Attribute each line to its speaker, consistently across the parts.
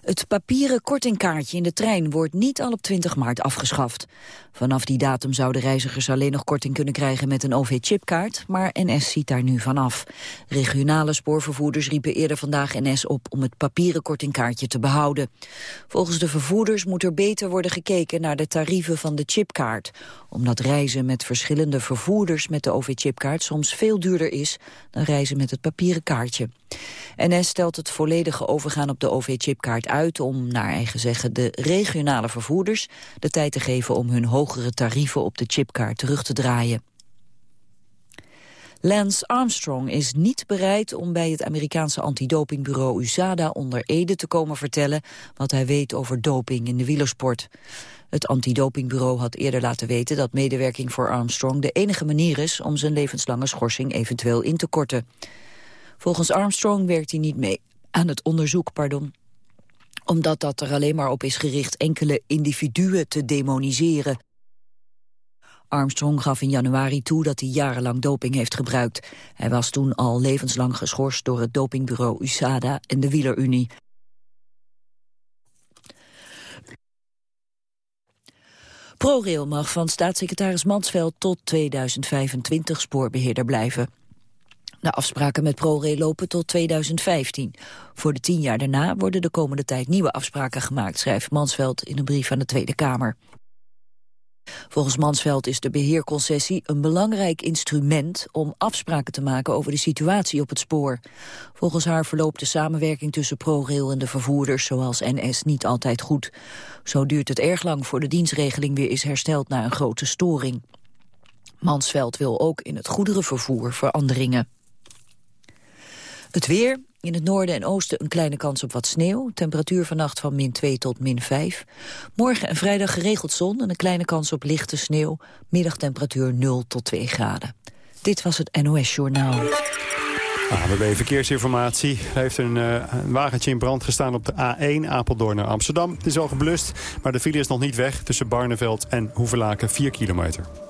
Speaker 1: Het papieren kortingkaartje in de trein wordt niet al op 20 maart afgeschaft. Vanaf die datum zouden reizigers alleen nog korting kunnen krijgen met een OV-chipkaart, maar NS ziet daar nu vanaf. Regionale spoorvervoerders riepen eerder vandaag NS op om het papieren kortingkaartje te behouden. Volgens de vervoerders moet er beter worden gekeken naar de tarieven van de chipkaart. Omdat reizen met verschillende vervoerders met de OV-chipkaart soms veel duurder is dan reizen met het papieren kaartje. NS stelt het volledige overgaan op de OV-chipkaart uit om, naar eigen zeggen, de regionale vervoerders de tijd te geven om hun hogere tarieven op de chipkaart terug te draaien. Lance Armstrong is niet bereid om bij het Amerikaanse antidopingbureau USADA onder Ede te komen vertellen wat hij weet over doping in de wielersport. Het antidopingbureau had eerder laten weten dat medewerking voor Armstrong de enige manier is om zijn levenslange schorsing eventueel in te korten. Volgens Armstrong werkt hij niet mee aan het onderzoek, pardon omdat dat er alleen maar op is gericht enkele individuen te demoniseren. Armstrong gaf in januari toe dat hij jarenlang doping heeft gebruikt. Hij was toen al levenslang geschorst door het dopingbureau USADA en de Wielerunie. ProRail mag van staatssecretaris Mansveld tot 2025 spoorbeheerder blijven. De afspraken met ProRail lopen tot 2015. Voor de tien jaar daarna worden de komende tijd nieuwe afspraken gemaakt, schrijft Mansveld in een brief aan de Tweede Kamer. Volgens Mansveld is de beheerconcessie een belangrijk instrument om afspraken te maken over de situatie op het spoor. Volgens haar verloopt de samenwerking tussen ProRail en de vervoerders zoals NS niet altijd goed. Zo duurt het erg lang voor de dienstregeling weer is hersteld na een grote storing. Mansveld wil ook in het goederenvervoer veranderingen. Het weer, in het noorden en oosten een kleine kans op wat sneeuw. Temperatuur vannacht van min 2 tot min 5. Morgen en vrijdag geregeld zon en een kleine kans op lichte sneeuw. Middagtemperatuur 0 tot 2 graden. Dit was het NOS Journaal.
Speaker 2: ABB Verkeersinformatie. Er heeft een, uh, een, wagentje in brand gestaan op de A1 Apeldoorn naar Amsterdam. Het is al geblust, maar de file is nog niet weg... tussen Barneveld en Hoevelaken 4 kilometer.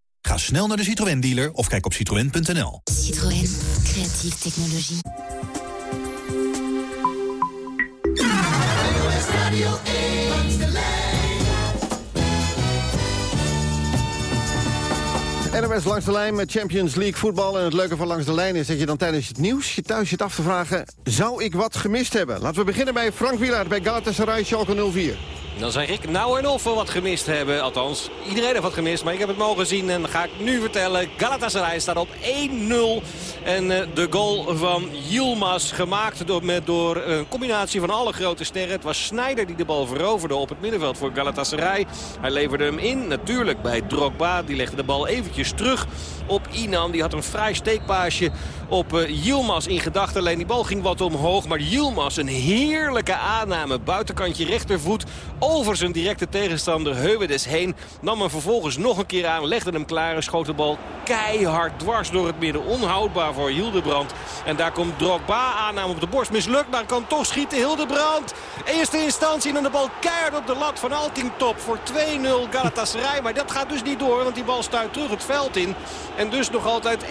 Speaker 3: Ga snel naar de Citroën-dealer of kijk op citroën.nl.
Speaker 4: Citroën. Creatieve technologie.
Speaker 5: NOS langs de lijn met Champions League voetbal. En het leuke van langs de lijn is dat je dan tijdens het nieuws... je thuis zit af te vragen, zou ik wat gemist hebben? Laten we beginnen bij Frank Wielaert bij Galatasaray Schalke 04.
Speaker 6: Dan zeg ik nou en of we wat gemist hebben. Althans, iedereen heeft wat gemist. Maar ik heb het mogen zien en ga ik nu vertellen. Galatasaray staat op 1-0. En eh, de goal van Yilmaz gemaakt door, met, door een combinatie van alle grote sterren. Het was Sneijder die de bal veroverde op het middenveld voor Galatasaray. Hij leverde hem in. Natuurlijk bij Drogba. Die legde de bal eventjes terug op Inan. Die had een vrij steekpaasje op uh, Yilmaz in gedachten. Alleen die bal ging wat omhoog. Maar Yilmaz een heerlijke aanname. Buitenkantje rechtervoet over zijn directe tegenstander Heuwedes heen. Nam hem vervolgens nog een keer aan. Legde hem klaar en schoot de bal keihard dwars door het midden. Onhoudbaar voor Hildebrand. En daar komt Drogba aanname op de borst. Mislukt, maar kan toch schieten Hildebrand. Eerste instantie en de bal keihard op de lat van Altingtop voor 2-0 Galatasaray. Maar dat gaat dus niet door, want die bal stuit terug het veld in. En dus nog altijd 1-0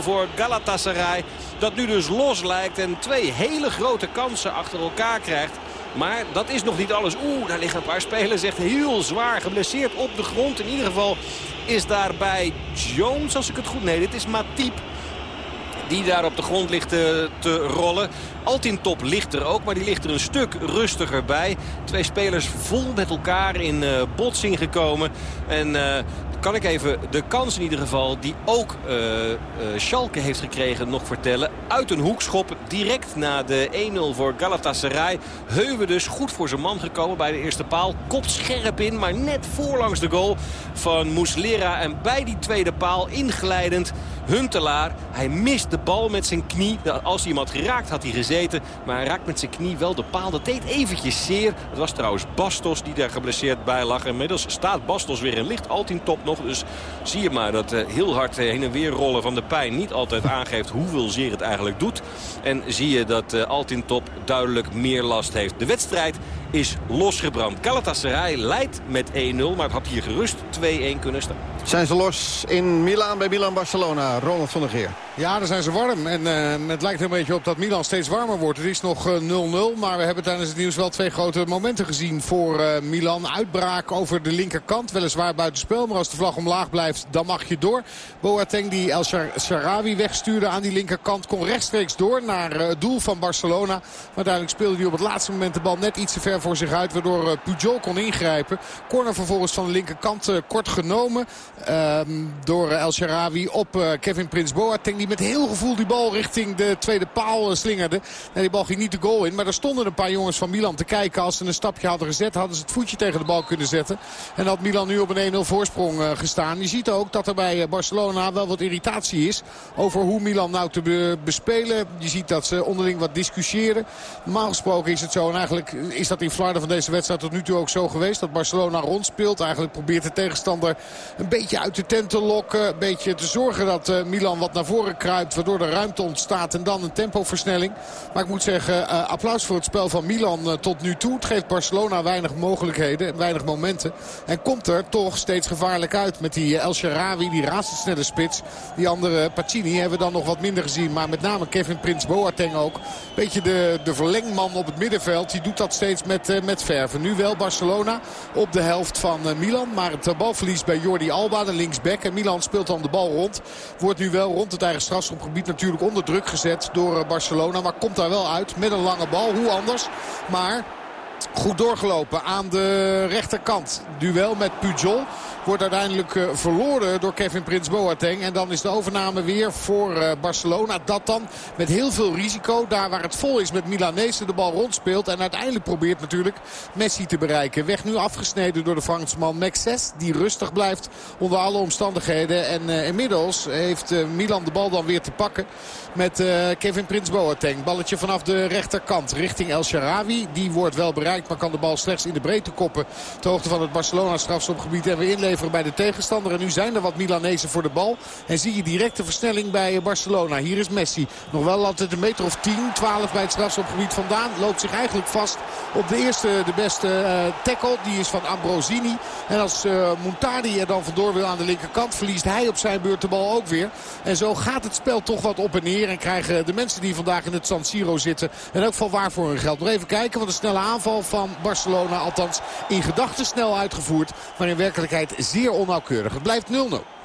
Speaker 6: voor Galatasaray. Dat nu dus los lijkt en twee hele grote kansen achter elkaar krijgt. Maar dat is nog niet alles. Oeh, daar liggen een paar spelers echt heel zwaar geblesseerd op de grond. In ieder geval is daarbij Jones, als ik het goed... Nee, dit is Matip die daar op de grond ligt te, te rollen. Altintop ligt er ook, maar die ligt er een stuk rustiger bij. Twee spelers vol met elkaar in uh, botsing gekomen. En uh, kan ik even de kans in ieder geval die ook uh, uh, Schalke heeft gekregen nog vertellen. Uit een hoekschop direct na de 1-0 voor Galatasaray. Heuwen dus goed voor zijn man gekomen bij de eerste paal. Kopt scherp in, maar net voorlangs de goal van Muslera. En bij die tweede paal inglijdend Huntelaar. Hij mist de bal met zijn knie. Als hij iemand geraakt had hij gezeten. Maar hij raakt met zijn knie wel de paal. Dat deed eventjes zeer. Het was trouwens Bastos die daar geblesseerd bij lag. Inmiddels staat Bastos weer in licht. Altien top Dus zie je maar dat heel hard heen en weer rollen van de pijn niet altijd aangeeft hoeveel zeer het eigenlijk doet. En zie je dat Altien top duidelijk meer last heeft. De wedstrijd is losgebrand. Galatasaray leidt met 1-0. Maar het had hier gerust 2-1 kunnen staan.
Speaker 5: Zijn ze los in Milaan bij Milan-Barcelona? Ronald van der Geer.
Speaker 7: Ja, daar zijn ze warm. En uh, het lijkt een beetje op dat Milan steeds warmer wordt. Het is nog 0-0, uh, maar we hebben tijdens het nieuws wel twee grote momenten gezien voor uh, Milan. Uitbraak over de linkerkant, weliswaar buitenspel. Maar als de vlag omlaag blijft, dan mag je door. Boateng die El Sharawi wegstuurde aan die linkerkant. Kon rechtstreeks door naar het doel van Barcelona. Maar uiteindelijk speelde hij op het laatste moment de bal net iets te ver voor zich uit. Waardoor Pujol kon ingrijpen. Corner vervolgens van de linkerkant kort genomen. Ehm, door El Sharawi op Kevin Prins Boateng. Die met heel gevoel die bal richting de tweede paal slingerde. En die bal ging niet de goal in. Maar er stonden een paar jongens van Milan te kijken. Als ze een stapje hadden gezet hadden ze het voetje tegen de bal kunnen zetten. En had Milan nu op een 1-0 voorsprong gestaan. Je ziet ook dat er bij Barcelona wel wat irritatie is. Over hoe Milan nou te be bespelen. Je ziet dat ze onderling wat discussiëren. Normaal gesproken is het zo. En eigenlijk is dat in Vlaarden van deze wedstrijd tot nu toe ook zo geweest. Dat Barcelona rondspeelt. Eigenlijk probeert de tegenstander een beetje uit de tent te lokken. Een beetje te zorgen dat Milan wat naar voren kruipt. Waardoor er ruimte ontstaat en dan een tempoversnelling. Maar ik moet zeggen, uh, applaus voor het spel van Milan uh, tot nu toe. Het geeft Barcelona weinig mogelijkheden, weinig momenten. En komt er toch steeds gevaarlijk uit met die El Sharawi, die razendsnelle spits. Die andere Pacini hebben we dan nog wat minder gezien. Maar met name Kevin Prins Boateng ook. Beetje de, de verlengman op het middenveld. Die doet dat steeds met, uh, met verven. Nu wel Barcelona op de helft van Milan. Maar het balverlies bij Jordi Alba, de linksback. En Milan speelt dan de bal rond. Wordt nu wel rond het eigen strafschopgebied natuurlijk onder druk gezet door Barcelona. Maar komt daar wel uit met een lange bal. Hoe anders? Maar goed doorgelopen aan de rechterkant. Duel met Pujol. Wordt uiteindelijk uh, verloren door Kevin Prins Boateng. En dan is de overname weer voor uh, Barcelona. Dat dan met heel veel risico. Daar waar het vol is met Milanese de bal rondspeelt. En uiteindelijk probeert natuurlijk Messi te bereiken. Weg nu afgesneden door de Fransman Mexes. Die rustig blijft onder alle omstandigheden. En uh, inmiddels heeft Milan de bal dan weer te pakken. Met Kevin Prins Boateng. Balletje vanaf de rechterkant richting El Sharawi. Die wordt wel bereikt. Maar kan de bal slechts in de breedte koppen. Ter hoogte van het Barcelona strafschopgebied. En weer inleveren bij de tegenstander. En nu zijn er wat Milanezen voor de bal. En zie je direct de versnelling bij Barcelona. Hier is Messi. Nog wel altijd een meter of 10, 12 bij het strafschopgebied vandaan. Loopt zich eigenlijk vast op de eerste, de beste uh, tackle. Die is van Ambrosini. En als uh, Montadi er dan vandoor wil aan de linkerkant. Verliest hij op zijn beurt de bal ook weer. En zo gaat het spel toch wat op en neer. En krijgen de mensen die vandaag in het San Siro zitten. En ook van waar voor hun geld. Nog even kijken. Want een snelle aanval van Barcelona. Althans in gedachten snel uitgevoerd. Maar in werkelijkheid zeer onnauwkeurig. Het blijft 0-0.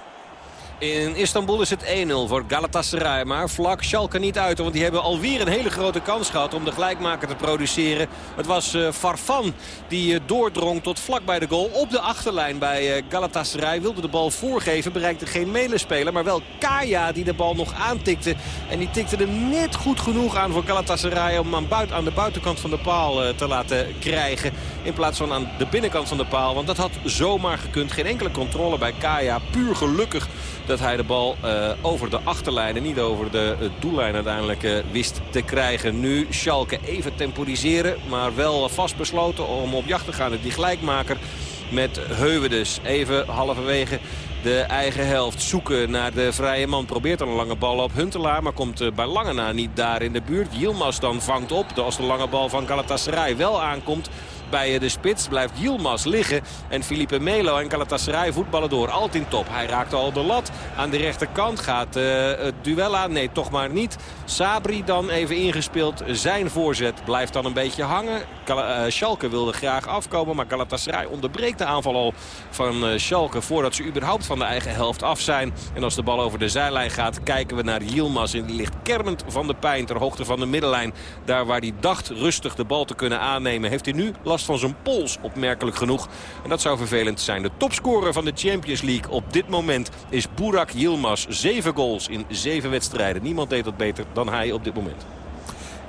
Speaker 6: In Istanbul is het 1-0 voor Galatasaray. Maar vlak Schalke niet uit. Want die hebben alweer een hele grote kans gehad om de gelijkmaker te produceren. Het was uh, Farfan die uh, doordrong tot vlak bij de goal. Op de achterlijn bij uh, Galatasaray. Wilde de bal voorgeven. Bereikte geen medespeler. Maar wel Kaya die de bal nog aantikte. En die tikte hem net goed genoeg aan voor Galatasaray. Om buiten, aan de buitenkant van de paal te laten krijgen. In plaats van aan de binnenkant van de paal. Want dat had zomaar gekund. Geen enkele controle bij Kaya. Puur gelukkig dat hij de bal uh, over de achterlijn en niet over de uh, doellijn uiteindelijk uh, wist te krijgen. Nu Schalke even temporiseren, maar wel vastbesloten om op jacht te gaan. Die gelijkmaker met Heuwen dus. Even halverwege de eigen helft zoeken naar de vrije man. Probeert dan een lange bal op Huntelaar, maar komt bij lange na niet daar in de buurt. Yilmaz dan vangt op als de lange bal van Galatasaray wel aankomt bij de spits. Blijft Yilmaz liggen. En Felipe Melo en Galatasaray voetballen door. Alt top. Hij raakt al de lat. Aan de rechterkant gaat uh, het duel aan. Nee, toch maar niet. Sabri dan even ingespeeld. Zijn voorzet blijft dan een beetje hangen. Schalke wilde graag afkomen. Maar Galatasaray onderbreekt de aanval al van Schalke. Voordat ze überhaupt van de eigen helft af zijn. En als de bal over de zijlijn gaat kijken we naar Yilmaz. En die ligt kermend van de pijn ter hoogte van de middenlijn. Daar waar hij dacht rustig de bal te kunnen aannemen. Heeft hij nu van zijn pols, opmerkelijk genoeg. En dat zou vervelend zijn. De topscorer van de Champions League op dit moment is Burak Yilmaz. Zeven goals in zeven wedstrijden. Niemand deed dat beter dan hij op dit moment.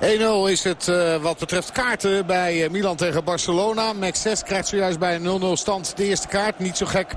Speaker 7: 1-0 is het uh, wat betreft kaarten bij uh, Milan tegen Barcelona. Max 6 krijgt zojuist bij een 0-0 stand de eerste kaart. Niet zo gek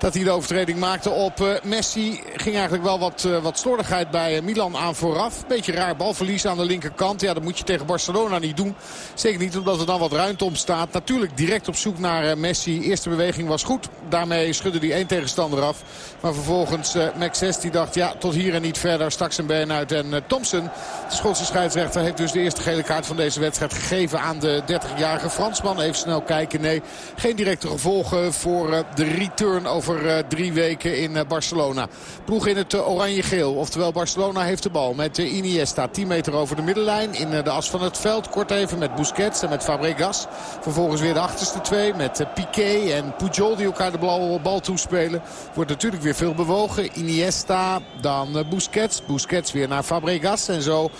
Speaker 7: dat hij de overtreding maakte op uh, Messi. Ging eigenlijk wel wat, uh, wat slordigheid bij uh, Milan aan vooraf. Beetje raar balverlies aan de linkerkant. Ja, dat moet je tegen Barcelona niet doen. Zeker niet omdat er dan wat ruimte ontstaat. Natuurlijk direct op zoek naar Messi. Eerste beweging was goed. Daarmee schudde hij één tegenstander af. Maar vervolgens Max 6 die dacht ja, tot hier en niet verder. Stak zijn been uit. En Thompson, de Schotse scheidsrechter, heeft dus de eerste gele kaart van deze wedstrijd gegeven aan de 30-jarige Fransman. Even snel kijken. Nee, geen directe gevolgen voor de return over uh, drie weken in uh, Barcelona. Ploeg in het uh, oranje-geel. Oftewel Barcelona heeft de bal met Iniesta. 10 meter over de middenlijn in de as van het veld. Kort even met Busquets en met Fabregas. Vervolgens weer de achterste twee met Piqué en Pujol die elkaar de bal, bal toespelen. Wordt natuurlijk weer veel bewogen. Iniesta, dan Busquets. Busquets weer naar Fabregas. En zo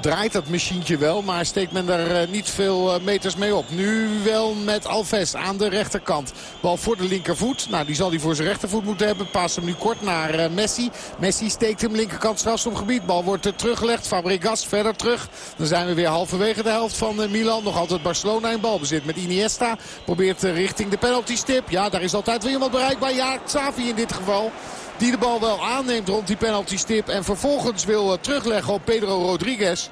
Speaker 7: draait dat machientje wel. Maar steekt men er niet veel meters mee op. Nu wel met Alves aan de rechterkant. Bal voor de linkervoet. Nou, die zal hij voor zijn rechtervoet moeten hebben. Paas hem nu kort naar uh, Messi. Messi steekt hem linkerkant strafschopgebied. Bal wordt uh, teruggelegd. Fabregas verder terug. Dan zijn we weer halverwege de helft van uh, Milan. Nog altijd Barcelona in balbezit met Iniesta. Probeert richting de penaltystip. Ja, daar is altijd weer iemand bereikbaar. Ja, Xavi in dit geval. Die de bal wel aanneemt rond die penaltystip. En vervolgens wil terugleggen op Pedro Rodriguez.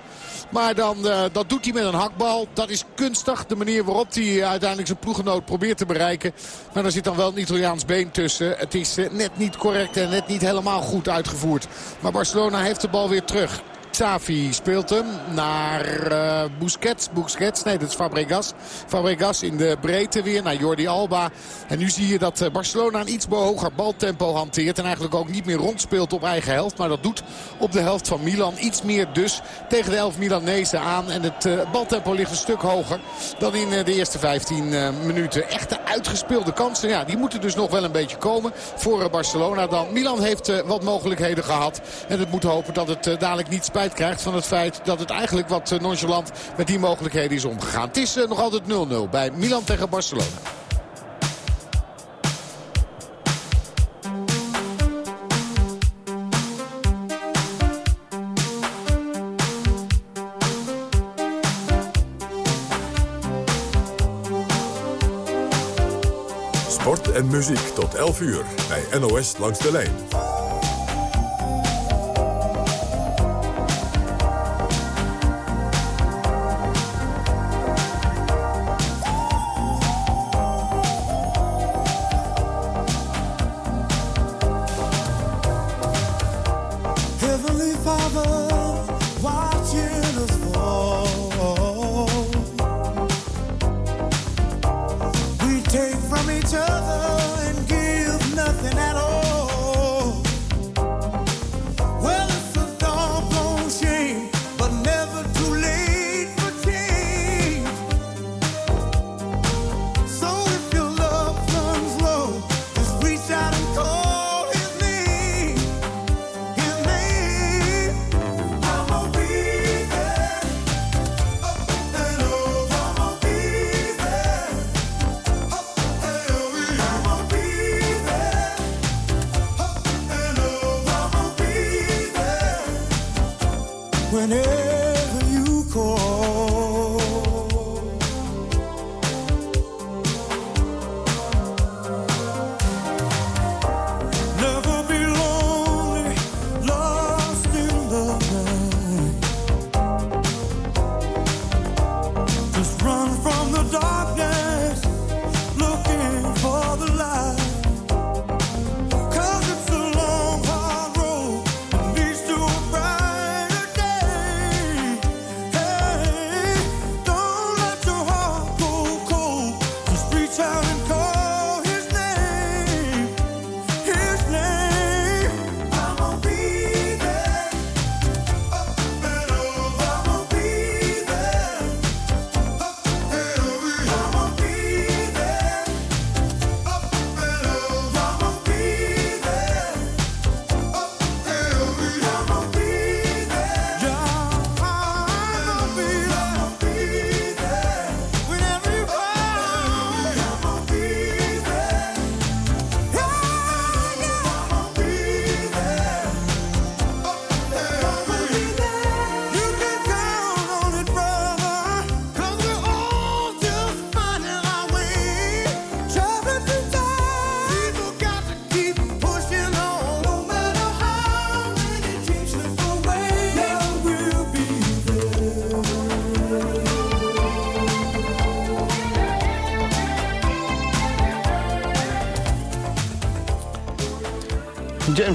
Speaker 7: Maar dan, uh, dat doet hij met een hakbal. Dat is kunstig. De manier waarop hij uiteindelijk zijn ploegenoot probeert te bereiken. Maar daar zit dan wel een Italiaans been tussen. Het is uh, net niet correct en net niet helemaal goed uitgevoerd. Maar Barcelona heeft de bal weer terug. Xavi speelt hem naar uh, Busquets. Busquets, nee dat is Fabregas. Fabregas in de breedte weer naar Jordi Alba. En nu zie je dat eh, Barcelona een iets hoger baltempo hanteert. En eigenlijk ook niet meer rondspeelt op eigen helft. Maar dat doet op de helft van Milan iets meer dus tegen de elf Milanezen aan. En het uh, baltempo ligt een stuk hoger dan in de eerste 15 uh, minuten. Echte uitgespeelde kansen. Ja, die moeten dus nog wel een beetje komen voor Barcelona dan. Milan heeft wat mogelijkheden gehad. En het moet hopen dat het dadelijk niet spijt krijgt van het feit dat het eigenlijk wat eh, nonchalant met die mogelijkheden is omgegaan. Het is eh, nog altijd 0-0 bij Milan tegen Barcelona.
Speaker 8: Sport en muziek tot 11 uur bij NOS Langs de Lijn.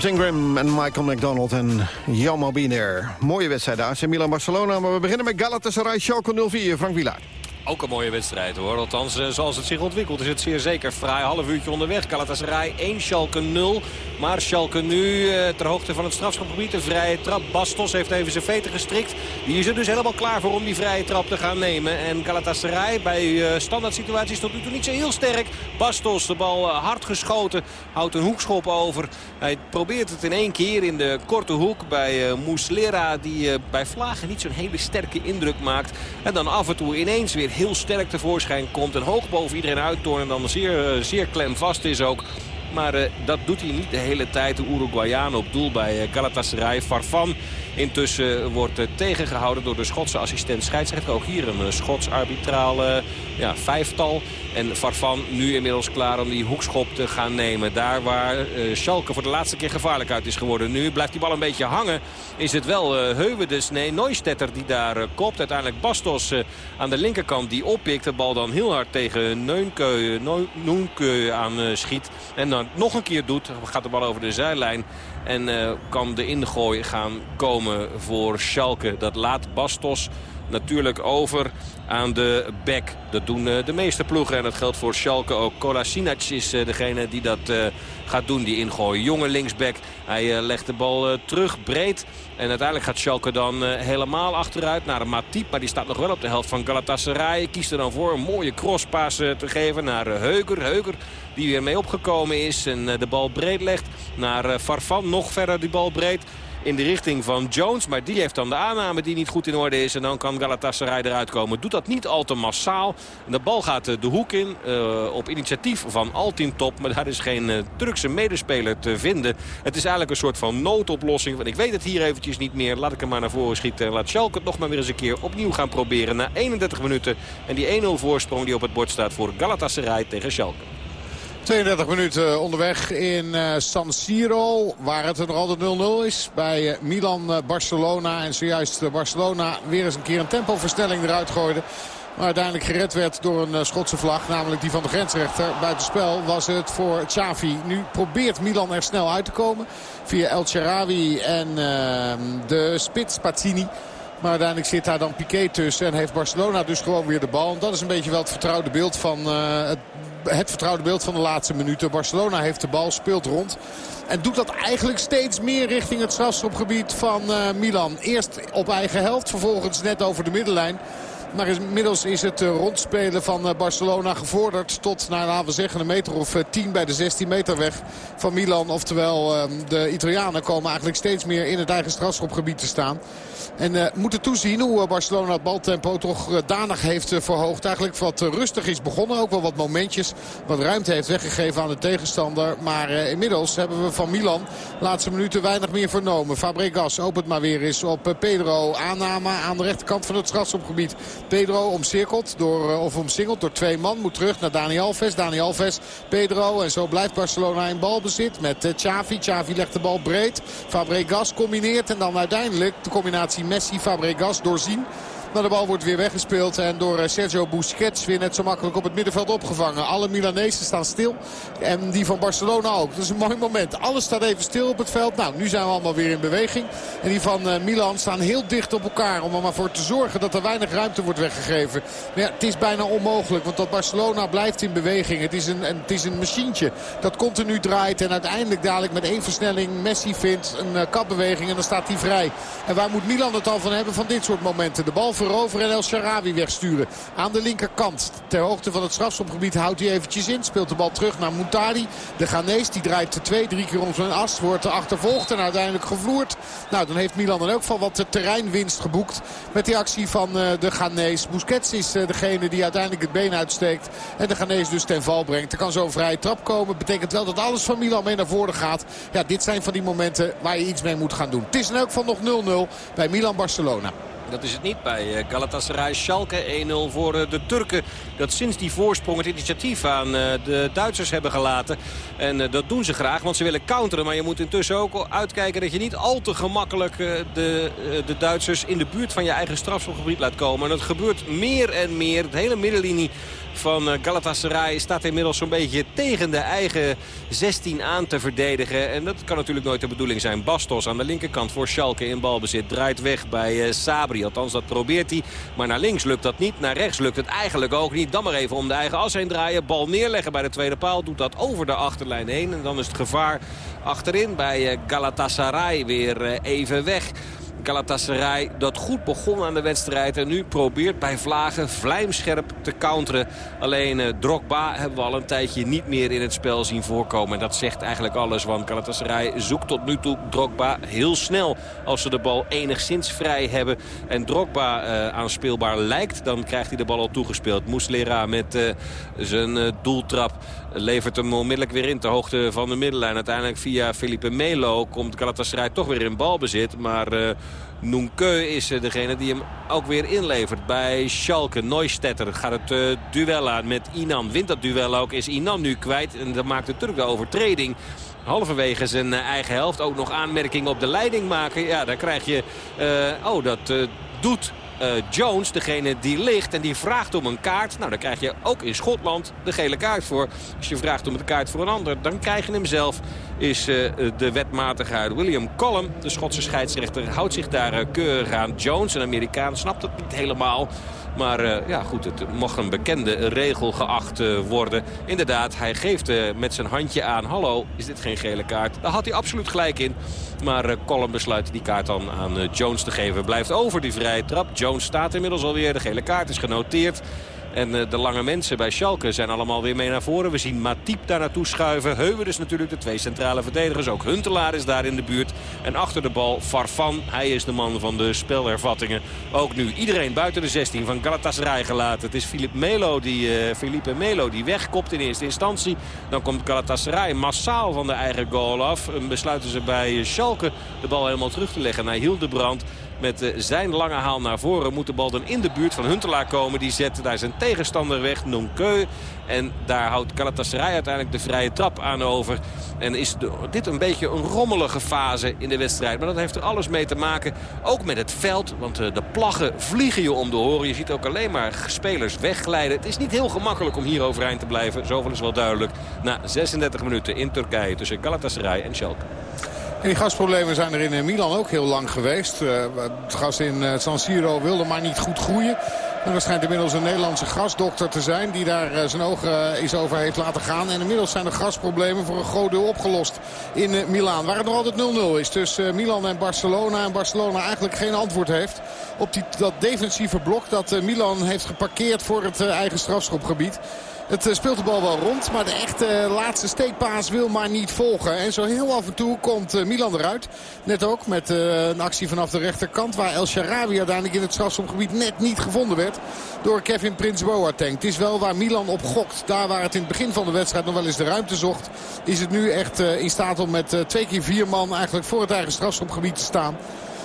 Speaker 5: James en Michael McDonald en Jan Biner. Mooie wedstrijd AC Milan-Barcelona, maar we beginnen met Galatasaray Schalke 04. Frank Wielaert.
Speaker 6: Ook een mooie wedstrijd hoor. Althans, eh, zoals het zich ontwikkelt is het zeer zeker fraai. Half uurtje onderweg. Galatasaray 1, Schalke 0. Maar Schalke nu eh, ter hoogte van het strafschopgebied. Een vrije trap. Bastos heeft even zijn veten gestrikt. Die is er dus helemaal klaar voor om die vrije trap te gaan nemen. En Galatasaray bij eh, standaard situaties tot nu toe niet zo heel sterk. Bastos, de bal eh, hard geschoten. Houdt een hoekschop over. Hij probeert het in één keer in de korte hoek bij Muslera. Die bij Vlagen niet zo'n hele sterke indruk maakt. En dan af en toe ineens weer heel sterk tevoorschijn komt. En hoog boven iedereen uittoont. En dan zeer, zeer klemvast is ook. Maar eh, dat doet hij niet de hele tijd. De Uruguayaan op doel bij eh, Galatasaray. Farfan intussen wordt eh, tegengehouden door de Schotse assistent scheidsrechter. Ook hier een eh, Schots arbitraal ja, vijftal. En Farfan nu inmiddels klaar om die hoekschop te gaan nemen. Daar waar eh, Schalke voor de laatste keer gevaarlijk uit is geworden. Nu blijft die bal een beetje hangen. Is het wel eh Heuwedes, nee Neustetter die daar kopt. Uiteindelijk Bastos aan de linkerkant die oppikt. De bal dan heel hard tegen Neunkeu, Neu- Neunkeu aan schiet. En dan nog een keer doet. Gaat de bal over de zijlijn. En kan de ingooi gaan komen voor Schalke. Dat laat Bastos natuurlijk over aan de bek. Dat doen eh, de meeste ploegen en dat geldt voor Schalke ook. Kolasinac is eh, degene die dat eh, gaat doen, die ingooi. Jonge linksback. Hij legt de bal terug, breed. En uiteindelijk gaat Schalke dan helemaal achteruit naar Matip. Maar die staat nog wel op de helft van Galatasaray. Kiest er dan voor een mooie crosspaas te geven naar Heuger. Heuger die weer mee opgekomen is en de bal breed legt naar Farfan. Nog verder die bal breed in de richting van Jones. Maar die heeft dan de aanname die niet goed in orde is. En dan kan Galatasaray eruit komen. Doet dat niet al te massaal. De bal gaat eh, de hoek in eh, op initiatief van Altintop. Maar daar is geen eh, Turkse medespeler te vinden. Het is eigenlijk een soort van noodoplossing. Want ik weet het hier eventjes niet meer. Laat ik hem maar naar voren schieten. En laat Schalke het nog maar weer eens een keer opnieuw gaan proberen. Na 31 minuten. En die 1-0 voorsprong die op het bord staat voor Galatasaray tegen Schalke.
Speaker 7: 32 minuten onderweg in eh, San Siro. Waar het er nog altijd 0-0 is. Bij eh, Milan-Barcelona. En zojuist eh, Barcelona weer eens een keer een tempoversnelling eruit gooide. Maar uiteindelijk gered werd door een eh, Schotse vlag. Namelijk die van de grensrechter. Buitenspel was het voor Xavi. Nu probeert Milan er snel uit te komen. Via El Sharawi en eh, de spits Pazzini. Maar uiteindelijk zit daar dan Piqué tussen. En heeft Barcelona dus gewoon weer de bal. En dat is een beetje wel het vertrouwde beeld van eh, het het vertrouwde beeld van de laatste minuten. Barcelona heeft de bal, speelt rond. En doet dat eigenlijk steeds meer richting het strafschopgebied van uh, Milan. Eerst op eigen helft, vervolgens net over de middenlijn. Maar inmiddels is het uh, rondspelen van uh, Barcelona gevorderd tot, nou, laten we zeggen, een meter of uh, 10 bij de 16 meter weg van Milan. Oftewel, ehm, de Italianen komen eigenlijk steeds meer in het eigen strafschopgebied te staan. En uh, moeten toezien hoe Barcelona het baltempo toch danig heeft verhoogd. Eigenlijk wat rustig is begonnen. Ook wel wat momentjes. Wat ruimte heeft weggegeven aan de tegenstander. Maar inmiddels hebben we van Milan laatste minuten weinig meer vernomen. Fabregas opent maar weer eens op Pedro. Aanname aan de rechterkant van het strafschopgebied. Pedro omcirkeld door, of omsingeld door twee man. Moet terug naar Dani Alves. Dani Alves, Pedro. En zo blijft Barcelona in balbezit met Xavi. Xavi legt de bal breed. Fabregas combineert. En dan uiteindelijk de combinatie Messi-Fabregas doorzien. Maar de bal wordt weer weggespeeld en door Sergio Busquets weer net zo makkelijk op het middenveld opgevangen. Alle Milanezen staan stil en die van Barcelona ook. Dat is een mooi moment. Alles staat even stil op het veld. Nou, nu zijn we allemaal weer in beweging. En die van Milan staan heel dicht op elkaar om er maar voor te zorgen dat er weinig ruimte wordt weggegeven. Maar ja, het is bijna onmogelijk, want dat Barcelona blijft in beweging. Het is een, het is een machientje dat continu draait en uiteindelijk dadelijk met één versnelling Messi vindt een kapbeweging en dan staat hij vrij. En waar moet Milan het al van hebben van dit soort momenten? De bal veroveren en El Sharawi wegsturen. Aan de linkerkant. Ter hoogte van het strafschopgebied houdt hij eventjes in. Speelt de bal terug naar Moutari. De Ghanese die draait twee, drie keer om zijn as. Wordt achtervolgd en uiteindelijk gevloerd. Nou, dan heeft Milan in elk geval wat terreinwinst geboekt. Met die actie van uh, de Ghanese. Busquets is uh, degene die uiteindelijk het been uitsteekt. En de Ghanese dus ten val brengt. Er kan zo een vrije trap komen. Betekent wel dat alles van Milan mee naar voren gaat. Ja, dit zijn van die momenten waar je iets mee moet gaan doen. Het is in elk geval nog 0-0 bij Milan-Barcelona.
Speaker 6: Dat is het niet bij Galatasaray Schalke 1-0 voor de Turken. Dat sinds die voorsprong het initiatief aan de Duitsers hebben gelaten. En dat doen ze graag, want ze willen counteren. Maar je moet intussen ook uitkijken dat je niet al te gemakkelijk de, de Duitsers in de buurt van je eigen strafschopgebied laat komen. En dat gebeurt meer en meer. De hele middenlinie van eh, Galatasaray staat inmiddels zo'n beetje tegen de eigen 16 aan te verdedigen. En dat kan natuurlijk nooit de bedoeling zijn. Bastos aan de linkerkant voor Schalke in balbezit. Draait weg bij uh, Sabri. Althans, dat probeert hij. Maar naar links lukt dat niet. Naar rechts lukt het eigenlijk ook niet. Dan maar even om de eigen as heen draaien. Bal neerleggen bij de tweede paal. Doet dat over de achterlijn heen. En dan is het gevaar achterin bij Galatasaray weer even weg. Galatasaray dat goed begon aan de wedstrijd. En nu probeert bij Vlagen vlijmscherp te counteren. Alleen uh, Drogba hebben we al een tijdje niet meer in het spel zien voorkomen. En dat zegt eigenlijk alles. Want Galatasaray zoekt tot nu toe Drogba heel snel. Als ze de bal enigszins vrij hebben. En Drogba uh, aanspeelbaar lijkt. Dan krijgt hij de bal al toegespeeld. Muslera met uh, zijn doeltrap levert hem onmiddellijk weer in ter hoogte van de middenlijn. Uiteindelijk via Felipe Melo komt Galatasaray toch weer in balbezit. Maar uh, is uh, degene die hem ook weer inlevert bij Schalke. Neustetter gaat het uh, duel aan met Inan. Wint dat duel ook, is Inan nu kwijt. En dat maakt natuurlijk de overtreding halverwege zijn eigen helft ook nog aanmerking op de leiding maken. Ja, dan krijg je... Oh, dat doet uh, Jones, degene die ligt en die vraagt om een kaart. Nou, dan krijg je ook in Schotland de gele kaart voor. Als je vraagt om een kaart voor een ander, dan krijg je hem zelf. Is uh, de wetmatigheid William Collum, de Schotse scheidsrechter, houdt zich daar uh, keurig aan. Jones, een Amerikaan, snapt het niet helemaal. Maar uh, ja, goed, het mocht een bekende regel geacht uh, worden. Inderdaad, hij geeft uh, met zijn handje aan... hallo, is dit geen gele kaart? Daar had hij absoluut gelijk in. Maar Colin besluit die kaart dan aan Jones te geven. Blijft over die vrije trap. Jones staat inmiddels alweer. De gele kaart is genoteerd. En de lange mensen bij Schalke zijn allemaal weer mee naar voren. We zien Matip daar naartoe schuiven. Heuwen dus natuurlijk, de twee centrale verdedigers. Ook Huntelaar is daar in de buurt. En achter de bal Farfan. Hij is de man van de spelervattingen. Ook nu iedereen buiten de 16 van Galatasaray gelaten. Het is Philippe Melo die, uh, Melo die wegkopt in eerste instantie. Dan komt Galatasaray massaal van de eigen goal af. En besluiten ze bij Schalke de bal helemaal terug te leggen naar Hildebrand met zijn lange haal naar voren moet de bal dan in de buurt van Huntelaar komen. Die zet daar zijn tegenstander weg, Nonkeu. En daar houdt Galatasaray uiteindelijk de vrije trap aan over. En is dit een beetje een rommelige fase in de wedstrijd. Maar dat heeft er alles mee te maken. Ook met het veld. Want de plaggen vliegen je om de horen. Je ziet ook alleen maar spelers wegglijden. Het is niet heel gemakkelijk om hier overeind te blijven. Zoveel is wel duidelijk. Na 36 minuten in Turkije tussen Galatasaray en Schalke.
Speaker 7: En die gasproblemen zijn er in Milan ook heel lang geweest. Uh, het gas in uh, San Siro wilde maar niet goed groeien. En er schijnt inmiddels een Nederlandse grasdokter te zijn die daar zijn ogen eens over heeft laten gaan. En inmiddels zijn de grasproblemen voor een groot deel opgelost in Milaan. Waar het nog altijd 0-0 is tussen Milan en Barcelona. En Barcelona eigenlijk geen antwoord heeft op die, dat defensieve blok dat Milan heeft geparkeerd voor het eigen strafschopgebied. Het speelt de bal wel rond, maar de echte laatste steekpaas wil maar niet volgen. En zo heel af en toe komt Milan eruit. Net ook met een actie vanaf de rechterkant waar El Sharawi uiteindelijk in het strafschopgebied net niet gevonden werd. Door Kevin Prins Boateng. Het is wel waar Milan op gokt. Daar waar het in het begin van de wedstrijd nog wel eens de ruimte zocht. Is het nu echt in staat om met twee keer vier man eigenlijk voor het eigen strafschopgebied te staan.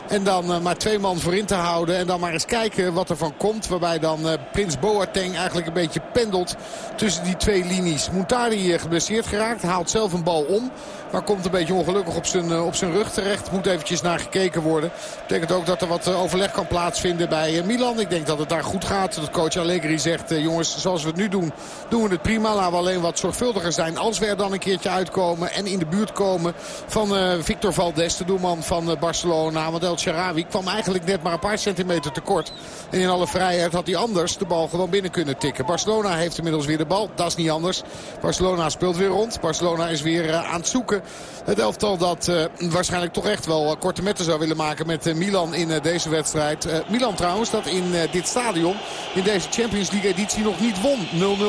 Speaker 7: En dan uh, maar twee man voorin te houden. En dan maar eens kijken wat er van komt. Waarbij dan uh, Prins Boateng eigenlijk een beetje pendelt tussen die twee linies. Moutari uh, geblesseerd geraakt. Haalt zelf een bal om. Maar komt een beetje ongelukkig op zijn, op zijn rug terecht. Moet eventjes naar gekeken worden. Betekent ook dat er wat overleg kan plaatsvinden bij Milan. Ik denk dat het daar goed gaat. Dat coach Allegri zegt, jongens, zoals we het nu doen, doen we het prima. Laten we alleen wat zorgvuldiger zijn als we er dan een keertje uitkomen. En in de buurt komen van Victor Valdes, de doelman van Barcelona. Want El Sharawi kwam eigenlijk net maar een paar centimeter tekort. En in alle vrijheid had hij anders de bal gewoon binnen kunnen tikken. Barcelona heeft inmiddels weer de bal. Dat is niet anders. Barcelona speelt weer rond. Barcelona is weer uh, aan het zoeken. Het elftal dat uh, waarschijnlijk toch echt wel uh, korte metten zou willen maken met Milan in deze wedstrijd. Milan trouwens dat in dit stadion in deze Champions League editie nog niet won.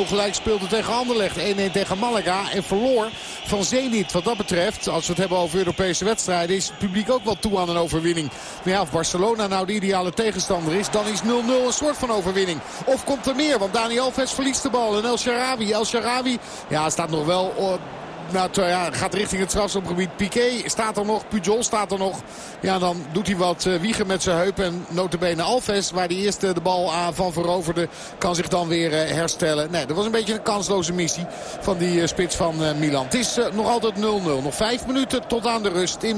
Speaker 7: 0-0 gelijk speelde tegen Anderlecht. 1-1 tegen Malaga en verloor van Zenit. Wat dat betreft, als we het hebben over Europese wedstrijden... is het publiek ook wel toe aan een overwinning. Maar ja, of Barcelona nou de ideale tegenstander is... dan is 0-0 een soort van overwinning. Of komt er meer, want Dani Alves verliest de bal. En El Sharabi, El Sharabi ja, staat nog wel... nou, ja, gaat richting het strafschopgebied. Piqué staat er nog. Pujol staat er nog. Ja, dan doet hij wat uh, wiegen met zijn heup. En notabene Alves, waar die eerste de bal aan van veroverde... kan zich dan weer uh, herstellen. Nee, dat was een beetje een kansloze missie van die spits van Milan. Het is nog altijd 0-0. Nog vijf minuten tot aan de rust in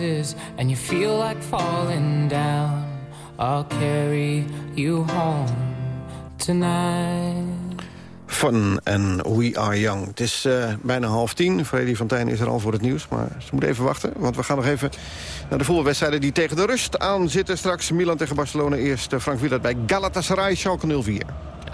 Speaker 9: And you feel like falling down, I'll carry you home tonight.
Speaker 5: Fun en We Are Young. Het is eh, bijna half tien. Freddy van Tijn is er al voor het nieuws. Maar ze moet even wachten. Want we gaan nog even naar de voetbalwedstrijden die tegen de rust aan zitten. Straks Milan tegen Barcelona. Eerst eh, Frank Wieland bij Galatasaray, Schalke 04.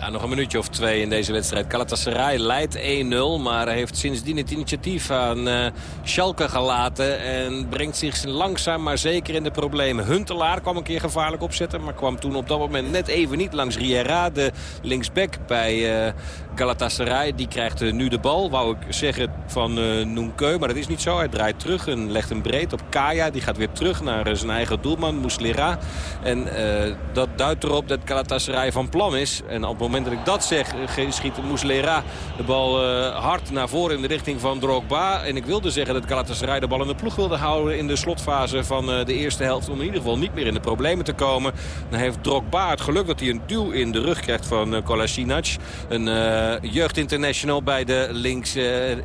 Speaker 6: Nog een minuutje of twee in deze wedstrijd. Galatasaray leidt 1-0, maar heeft sindsdien het initiatief aan eh, Schalke gelaten. En brengt zich langzaam maar zeker in de problemen. Huntelaar kwam een keer gevaarlijk opzetten, maar kwam toen op dat moment net even niet langs Riera. De linksback bij eh, Galatasaray, die krijgt eh, nu de bal. Wou ik zeggen van uh, Noenkeu, maar dat is niet zo. Hij draait terug en legt hem breed op Kaya. Die gaat weer terug naar eh, zijn eigen doelman, Muslera. En eh, dat duidt erop dat Galatasaray van plan is. En op het moment dat ik dat zeg, eh, schiet Muslera de bal eh, hard naar voren in de richting van Drogba. En ik wilde zeggen dat Galatasaray de bal in de ploeg wilde houden in de slotfase van eh, de eerste helft. Om in ieder geval niet meer in de problemen te komen. Dan heeft Drogba het geluk dat hij een duw in de rug krijgt van uh, Kolasinac. Een uh, jeugd international bij de links,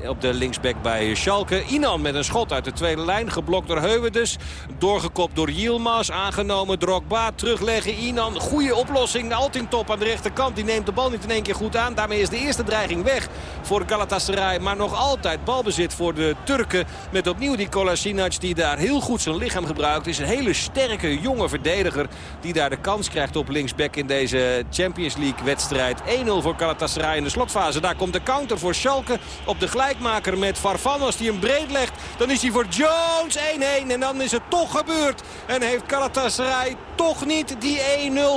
Speaker 6: op de linksback bij Schalke. Inan met een schot uit de tweede lijn. Geblokt door Heuwedes. Doorgekopt door Yilmaz. Aangenomen Drogba. Terugleggen Inan. Goede oplossing. Altingtop aan de rechterkant. Die neemt de bal niet in één keer goed aan. Daarmee is de eerste dreiging weg voor Galatasaray. Maar nog altijd balbezit voor de Turken. Met opnieuw die Kolasinac die daar heel goed zijn lichaam gebruikt. Is een hele sterke jonge verdediger die daar de kans krijgt op linksback in deze Champions League wedstrijd. 1-0 voor Galatasaray in de slotfase. Daar komt de counter voor Schalke op de gelijkmaker met Farfan. Als hij hem breed legt, dan is hij voor Jones 1-1. En dan is het toch gebeurd. En heeft Galatasaray toch niet die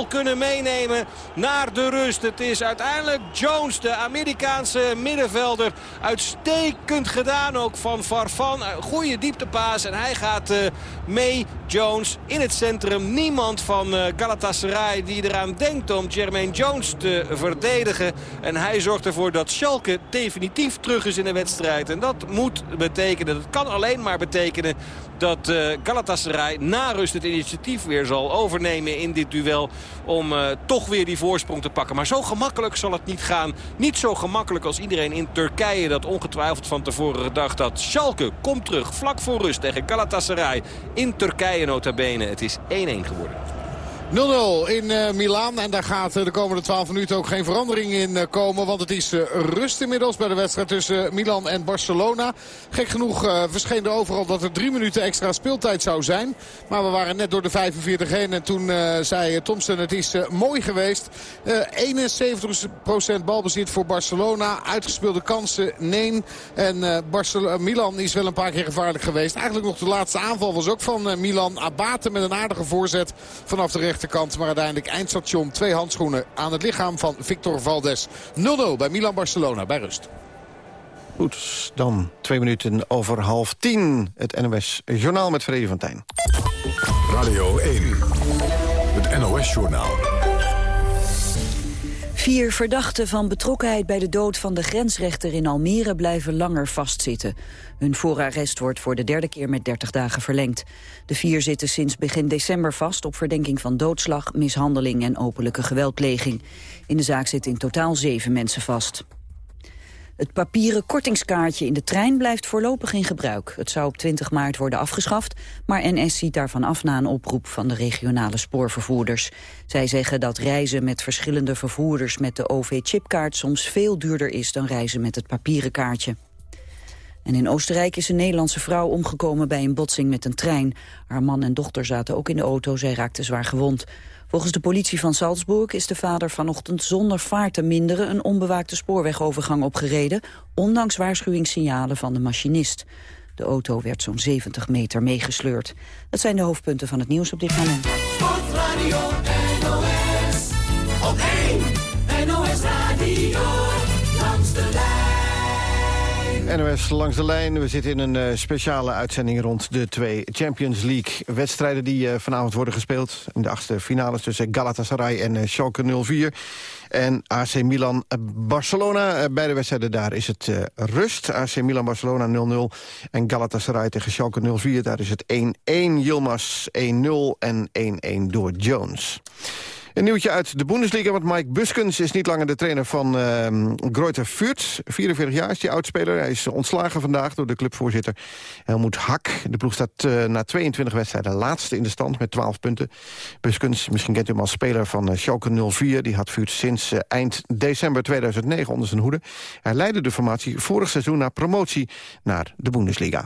Speaker 6: 1-0 kunnen meenemen naar de rust. Het is uiteindelijk Jones, de Amerikaanse middenvelder. Uitstekend gedaan ook van Farfan. Goede dieptepaas en hij gaat uh, mee. Jones in het centrum. Niemand van uh, Galatasaray die eraan denkt om Jermaine Jones te verdedigen. En hij zorgt ervoor dat Schalke definitief terug is in de wedstrijd. En dat moet betekenen, dat kan alleen maar betekenen dat uh, Galatasaray na rust het initiatief weer zal overnemen in dit duel. Om uh, toch weer die voorsprong te pakken. Maar zo gemakkelijk zal het niet gaan. Niet zo gemakkelijk als iedereen in Turkije dat ongetwijfeld van tevoren gedacht had. Schalke komt terug vlak voor rust tegen Galatasaray in Turkije nota bene. Het is 1-1 geworden.
Speaker 7: 0-0 in uh, Milaan. En daar gaat uh, de komende 12 minuten ook geen verandering in uh, komen. Want het is rust inmiddels bij de wedstrijd tussen Milan en Barcelona. Gek genoeg verscheen er overal dat er drie minuten extra speeltijd zou zijn. Maar we waren net door de 45 heen. En toen zei Thompson het is mooi geweest. 71% balbezit voor Barcelona. Uitgespeelde kansen, nee. En Milan is wel een paar keer gevaarlijk geweest. Eigenlijk nog de laatste aanval was ook van Milan. Abate met een aardige voorzet vanaf de rechter rechterkant. Maar uiteindelijk eindstation. Twee handschoenen aan het lichaam van Victor Valdes. 0-0 bij Milan-Barcelona bij rust.
Speaker 5: Goed, dan twee minuten over half tien. Het NOS Journaal met Vrede van Tijn.
Speaker 8: Radio 1, het NOS-journaal.
Speaker 1: Vier verdachten van betrokkenheid bij de dood van de grensrechter in Almere blijven langer vastzitten. Hun voorarrest wordt voor de derde keer met 30 dagen verlengd. De vier zitten sinds begin december vast op verdenking van doodslag, mishandeling en openlijke geweldpleging. In de zaak zitten in totaal zeven mensen vast. Het papieren kortingskaartje in de trein blijft voorlopig in gebruik. Het zou op 20 maart worden afgeschaft, maar NS ziet daarvan af na een oproep van de regionale spoorvervoerders. Zij zeggen dat reizen met verschillende vervoerders met de OV-chipkaart soms veel duurder is dan reizen met het papieren kaartje. En in Oostenrijk is een Nederlandse vrouw omgekomen bij een botsing met een trein. Haar man en dochter zaten ook in de auto, zij raakte zwaar gewond. Volgens de politie van Salzburg is de vader vanochtend zonder vaart te minderen een onbewaakte spoorwegovergang opgereden, ondanks waarschuwingssignalen van de machinist. De auto werd zo'n 70 meter meegesleurd. Dat zijn de hoofdpunten van het nieuws op dit moment. NOS
Speaker 5: langs de lijn. We zitten in een uh, speciale uitzending rond de twee Champions League wedstrijden die uh, vanavond worden gespeeld. In de achtste finales tussen Galatasaray en uh, Schalke 04. En AC Milan Barcelona. Beide wedstrijden daar is het rust. AC Milan Barcelona 0-0. En Galatasaray tegen Schalke 04. Daar is het 1-1. Yilmaz 1-0 en 1-1 door Jones. Een nieuwtje uit de Bundesliga, want Mike Buskens is niet langer de trainer van uh, Greuther Fürth. 44 jaar is die oudspeler. Hij is ontslagen vandaag door de clubvoorzitter Helmoet Hak. De ploeg staat uh, na 22 wedstrijden laatste in de stand met 12 punten. Buskens, misschien kent u hem als speler van uh, Schalke 04. Die had Fürth sinds uh, eind december 2009 onder zijn hoede. Hij leidde de formatie vorig seizoen naar promotie naar de Bundesliga.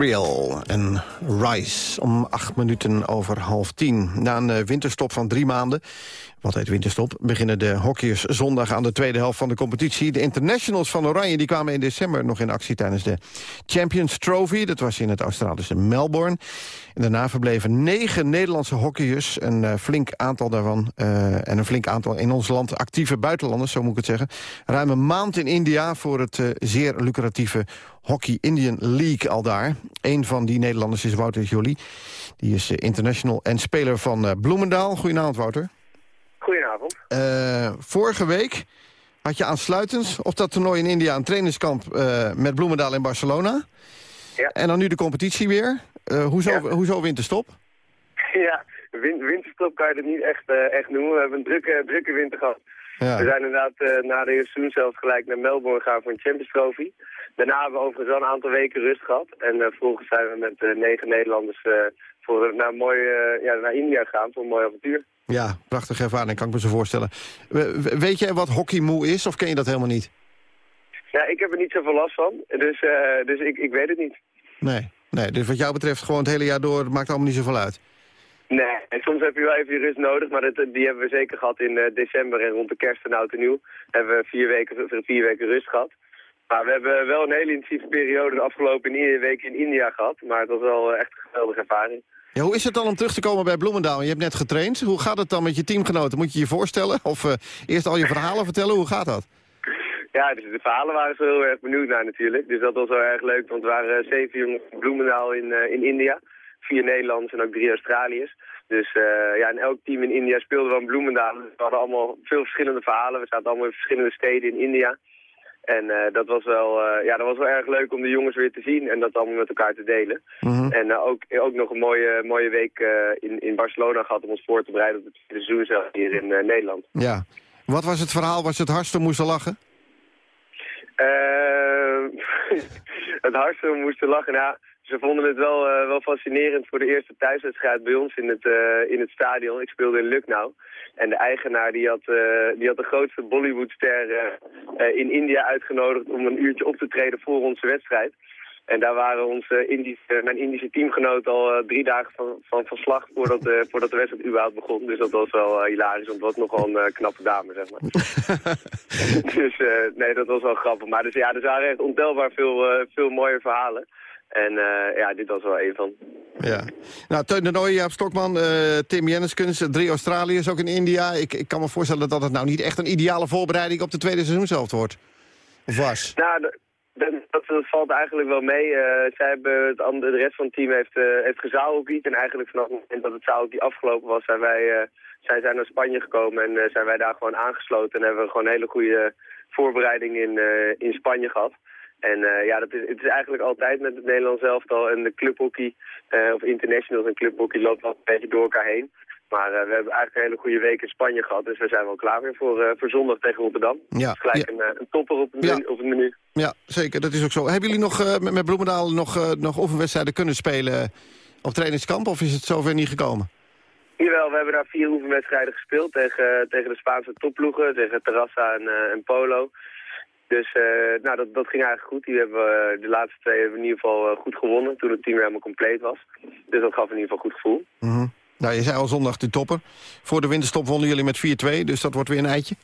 Speaker 5: Gabriel en Rice om acht minuten over half tien. Na een eh, winterstop van drie maanden, wat heet winterstop... beginnen de hockeyers zondag aan de tweede helft van de competitie. De internationals van Oranje die kwamen in december nog in actie... tijdens de Champions Trophy. Dat was in het Australische Melbourne. En daarna verbleven negen Nederlandse hockeyers. Een eh, flink aantal daarvan eh, en een flink aantal in ons land actieve buitenlanders, zo moet ik het zeggen. Ruim een maand in India voor het eh, zeer lucratieve Hockey Indian League al daar. Een van die Nederlanders is Wouter Jolie. Die is international en speler van Bloemendaal. Goedenavond, Wouter. Eh, vorige week had je aansluitend op dat toernooi in India... een trainingskamp eh, met Bloemendaal in Barcelona.
Speaker 10: Ja.
Speaker 5: En dan nu de competitie weer. Eh, hoezo, hoezo winterstop?
Speaker 10: Ja, win winterstop kan je het niet echt, echt noemen. We hebben een drukke, drukke winter gehad.
Speaker 5: Ja.
Speaker 10: We zijn inderdaad na de eerste seizoen zelfs gelijk naar Melbourne gegaan voor een Champions Trophy. Daarna hebben we overigens wel een aantal weken rust gehad. En vervolgens zijn we met eh, negen Nederlanders voor, naar, mooi, ja, naar India gegaan voor een mooi avontuur.
Speaker 5: Ja, prachtige ervaring, kan ik me zo voorstellen. We- we- weet jij wat hockeymoe is, of ken je dat helemaal niet?
Speaker 10: Ja, ik heb er niet zoveel last van, dus, eh, dus ik, ik weet het niet.
Speaker 5: Nee, nee, dus wat jou betreft gewoon het hele jaar door, het maakt allemaal niet zoveel uit.
Speaker 10: Nee, en soms heb je wel even je rust nodig, maar dat, die hebben we zeker gehad in eh, december en rond de kerst en oud en nieuw. Hebben we vier weken, vier weken rust gehad. Maar we hebben wel een hele intensieve periode de afgelopen week in India gehad. Maar het was wel eh, echt een geweldige ervaring.
Speaker 5: Hoe is het dan om terug te komen bij Bloemendaal? Je hebt net getraind. Hoe gaat het dan met je teamgenoten? Moet je je voorstellen? Of eh, eerst al je verhalen vertellen? Hoe gaat dat?
Speaker 10: Ja, dus de verhalen waren ze heel erg benieuwd naar natuurlijk. Dus dat was wel erg leuk, want we waren zeven jongens Bloemendaal in, eh, in India. Vier Nederlanders en ook drie Australiërs. Dus eh, ja, en elk team in India speelde wel in Bloemendaal. Dus we hadden allemaal veel verschillende verhalen. We zaten allemaal in verschillende steden in India. En eh, dat, was wel, eh, ja, dat was wel erg leuk om de jongens weer te zien en dat allemaal met elkaar te delen. En eh, ook, ook nog een mooie, mooie week in, in Barcelona gehad om ons voor te bereiden op het seizoen zelf hier in Nederland.
Speaker 5: Ja. Wat was het verhaal? Was het hardste moesten lachen?
Speaker 10: Het hardste moesten lachen. Nou, ze vonden het wel, wel fascinerend voor de eerste thuiswedstrijd bij ons in het, in het stadion. Ik speelde in Lucknow. En de eigenaar die had, eh, die had de grootste Bollywoodster eh, eh, in India uitgenodigd om een uurtje op te treden voor onze wedstrijd. En daar waren onze Indische, mijn Indische teamgenoten al drie dagen van, van, van slag voordat, de voordat de wedstrijd überhaupt begon. Dus dat was wel hilarisch, want het was nogal een knappe dame, zeg maar. dus nee, dat was wel grappig. Maar dus, ja, er waren echt ontelbaar veel, veel mooie verhalen. En eh, ja, dit was wel een van.
Speaker 5: Ja. Nou, Teun de Nooijen, Jaap Stokman, eh, Tim Jenniskens, drie Australiërs ook in India. Ik, ik kan me voorstellen dat het nou niet echt een ideale voorbereiding op de tweede seizoenshelft wordt. Of was?
Speaker 10: Nou, dat, dat valt eigenlijk wel mee. Eh, zij hebben het andere, de rest van het team heeft, uh, heeft. En eigenlijk vanaf het moment dat het zaalhockey afgelopen was, zijn wij zijn, zijn naar Spanje gekomen. En zijn wij daar gewoon aangesloten. En hebben we gewoon een hele goede voorbereiding in, in Spanje gehad. En eh, ja, dat is, het is eigenlijk altijd met het Nederlands elftal en de clubhockey, eh, of internationals en clubhockey loopt wel een beetje door elkaar heen. Maar eh, we hebben eigenlijk een hele goede week in Spanje gehad, dus we zijn wel klaar weer voor, voor zondag tegen Rotterdam.
Speaker 5: Ja,
Speaker 10: gelijk
Speaker 5: ja.
Speaker 10: een, een topper op het, menu, op het menu.
Speaker 5: Ja, zeker. Dat is ook zo. Hebben jullie nog met, met Bloemendaal nog, nog oefenwedstrijden kunnen spelen op trainingskamp? Of is het zover niet gekomen?
Speaker 10: Jawel, we hebben daar vier oefenwedstrijden gespeeld tegen, tegen de Spaanse topploegen, tegen Terrassa en, en Polo. Dus eh, nou, dat, dat ging eigenlijk goed. Die hebben, we- de laatste twee hebben we in ieder geval eh, goed gewonnen toen het team weer helemaal compleet was. Dus dat gaf in ieder geval goed gevoel.
Speaker 5: Mhm. Nou, je zei al zondag de topper. Voor de winterstop wonnen jullie met 4-2, dus dat wordt weer een eitje.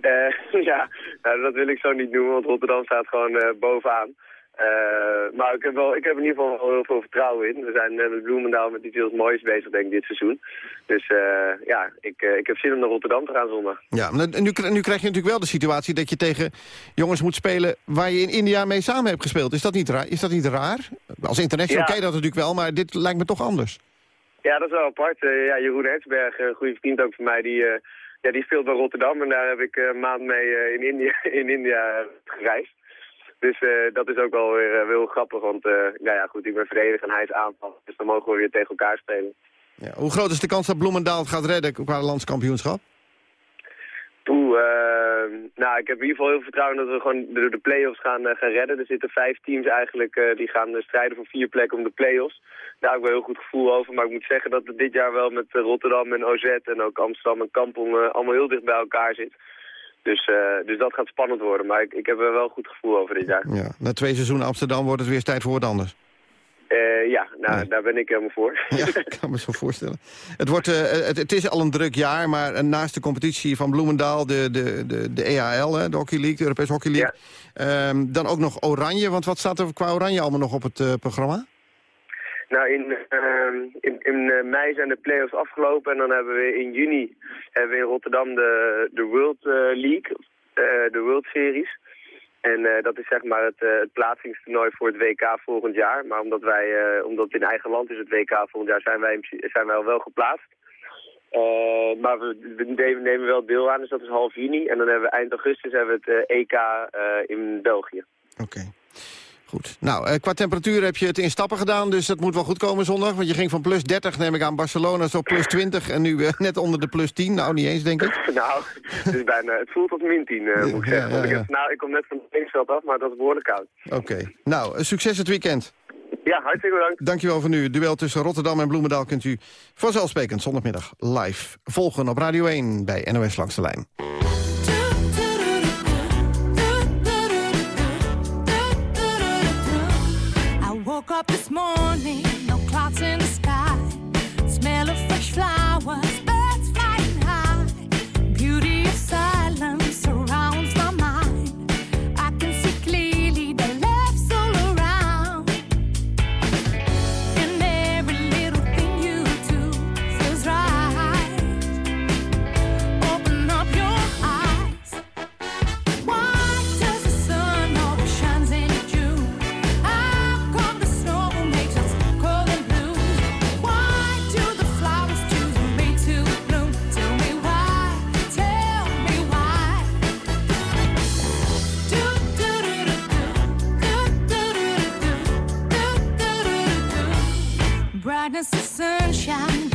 Speaker 10: Eh, ja, nou, dat wil ik zo niet noemen, want Rotterdam staat gewoon eh, bovenaan. Eh, maar ik heb, wel, ik heb in ieder geval wel heel veel vertrouwen in. We zijn eh, met Bloemendaal met iets heel moois bezig, denk ik, dit seizoen. Dus eh, ja, ik, eh, ik heb zin om naar Rotterdam te gaan zondag.
Speaker 5: Ja, maar nu, nu krijg je natuurlijk wel de situatie dat je tegen jongens moet spelen... waar je in India mee samen hebt gespeeld. Is dat niet raar? Is dat niet raar? Als international
Speaker 10: Ja.
Speaker 5: ken je dat natuurlijk wel, maar dit lijkt me toch anders.
Speaker 10: Ja, dat is wel apart. Ja, Jeroen Hertzberg, een goede vriend ook van mij, die, ja, die speelt bij Rotterdam. En daar heb ik een maand mee in India, in India gereisd. Dus eh, dat is ook wel weer eh, heel grappig, want eh, nou ja, goed, ik ben verdediger en hij is aanval. Dus dan mogen we weer tegen elkaar spelen.
Speaker 5: Ja, hoe groot is de kans dat Bloemendaal het gaat redden qua landskampioenschap?
Speaker 10: Oeh, eh, nou, ik heb in ieder geval heel veel vertrouwen dat we gewoon de, de play-offs gaan, gaan redden. Er zitten vijf teams eigenlijk, die gaan strijden voor vier plekken om de play-offs. Daar heb ik wel heel goed gevoel over. Maar ik moet zeggen dat het dit jaar wel met Rotterdam en OZ en ook Amsterdam en Kampong allemaal heel dicht bij elkaar zit. Dus, eh, dus dat gaat spannend worden. Maar ik, ik heb er wel een goed gevoel over dit jaar.
Speaker 5: Ja, na twee seizoenen Amsterdam wordt het weer tijd voor wat anders.
Speaker 10: Eh, ja, nou, daar ben ik helemaal voor.
Speaker 5: Ja, ik kan me zo voorstellen. Het, wordt, eh, het, het is al een druk jaar, maar naast de competitie van Bloemendaal... de, de, de, de EAL, hè, de Hockey League, de Europese Hockey League... ehm, dan ook nog Oranje, want wat staat er qua Oranje allemaal nog op het programma?
Speaker 10: Nou, in, ehm, in, in eh, mei zijn de play-offs afgelopen en dan hebben we in juni hebben we in Rotterdam de, de World eh, League, eh, de World Series. En dat is zeg maar het, het plaatsingstoernooi voor het WK volgend jaar. Maar omdat wij, omdat het in eigen land is het WK volgend jaar, zijn wij, zijn wij al wel geplaatst. Maar we, we nemen- wel deel aan, dus dat is half juni. En dan hebben we eind augustus hebben we het EK eh, in België.
Speaker 5: Goed. Nou, eh, qua temperatuur heb je het in stappen gedaan, dus dat moet wel goed komen zondag. Want je ging van plus 30, neem ik aan, Barcelona, zo plus 20... en nu eh, net onder de plus 10. Nou, niet eens, denk ik.
Speaker 10: nou, het, is bijna, het voelt als min 10, eh, moet ik zeggen.
Speaker 5: Ja,
Speaker 10: ik, heb, nou, ik kom net van het trainingsveld af, maar dat is behoorlijk koud.
Speaker 5: Oké. Nou, succes het weekend.
Speaker 10: Ja, hartstikke bedankt.
Speaker 5: Dankjewel voor nu. Het duel tussen Rotterdam en Bloemendaal kunt u vanzelfsprekend zondagmiddag live volgen op Radio 1 bij NOS Langs de Lijn.
Speaker 11: Up this morning, no clouds in the sky. Smell of fresh flowers, birds flying high. Beauty of silence Brightness of sunshine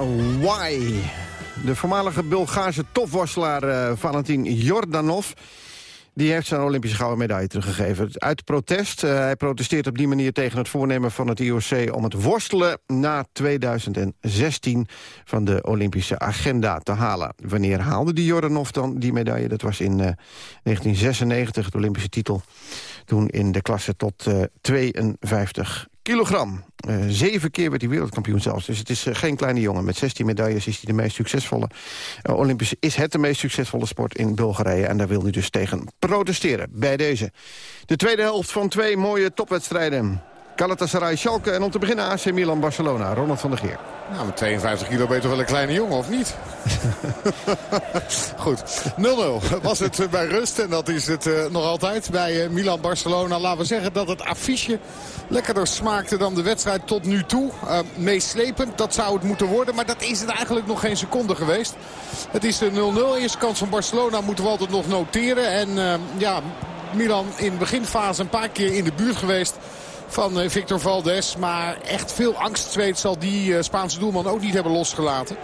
Speaker 11: Why.
Speaker 5: De voormalige Bulgaarse topworstelaar eh, Valentin Jordanov... die heeft zijn Olympische gouden medaille teruggegeven. Uit protest. eh, hij protesteert op die manier tegen het voornemen van het IOC... om het worstelen na 2016 van de Olympische agenda te halen. Wanneer haalde die Jordanov dan die medaille? Dat was in eh, 1996, de Olympische titel. Toen in de klasse tot eh, 52 kilogram. Eh, zeven keer werd hij wereldkampioen zelfs. Dus het is eh, geen kleine jongen. Met 16 medailles is hij de meest succesvolle. eh, Olympische is het de meest succesvolle sport in Bulgarije. En daar wil hij dus tegen protesteren. Bij deze. De tweede helft van twee mooie topwedstrijden. Galatasaray, Schalke en om te beginnen AC Milan, Barcelona. Ronald van der Geer.
Speaker 7: Nou, met 52 kilo ben je toch wel een kleine jongen, of niet? Goed, 0-0 was het bij rust. En dat is het eh, nog altijd bij eh, Milan-Barcelona. Laten we zeggen dat het affiche lekkerder smaakte dan de wedstrijd tot nu toe. Eh, meeslepend, dat zou het moeten worden. Maar dat is het eigenlijk nog geen seconde geweest. Het is de 0-0. Eerste kans van Barcelona moeten we altijd nog noteren. En eh, ja, Milan in de beginfase een paar keer in de buurt geweest van eh, Victor Valdes. Maar echt veel angstzweet zal die eh, Spaanse doelman ook niet hebben losgelaten.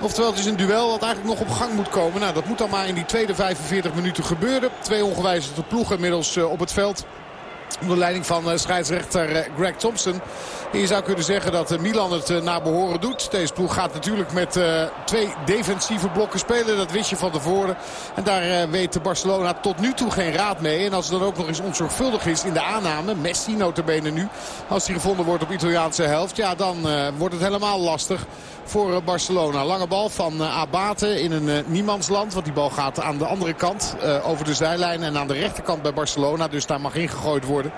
Speaker 7: Oftewel, het is een duel dat eigenlijk nog op gang moet komen. Nou, dat moet dan maar in die tweede 45 minuten gebeuren. Twee ongewijzigde ploegen inmiddels eh, op het veld. Onder leiding van eh, scheidsrechter eh, Greg Thompson. En je zou kunnen zeggen dat eh, Milan het naar behoren doet. Deze ploeg gaat natuurlijk met twee defensieve blokken spelen. Dat wist je van tevoren. En daar weet Barcelona tot nu toe geen raad mee. En als het dan ook nog eens onzorgvuldig is in de aanname. Messi notabene nu. Als hij gevonden wordt op Italiaanse helft. Ja, dan wordt het helemaal lastig voor eh, Barcelona. Lange bal van eh, Abate in een eh, niemandsland. Want die bal gaat aan de andere kant over de zijlijn. En aan de rechterkant bij Barcelona. Dus daar mag ingegooid worden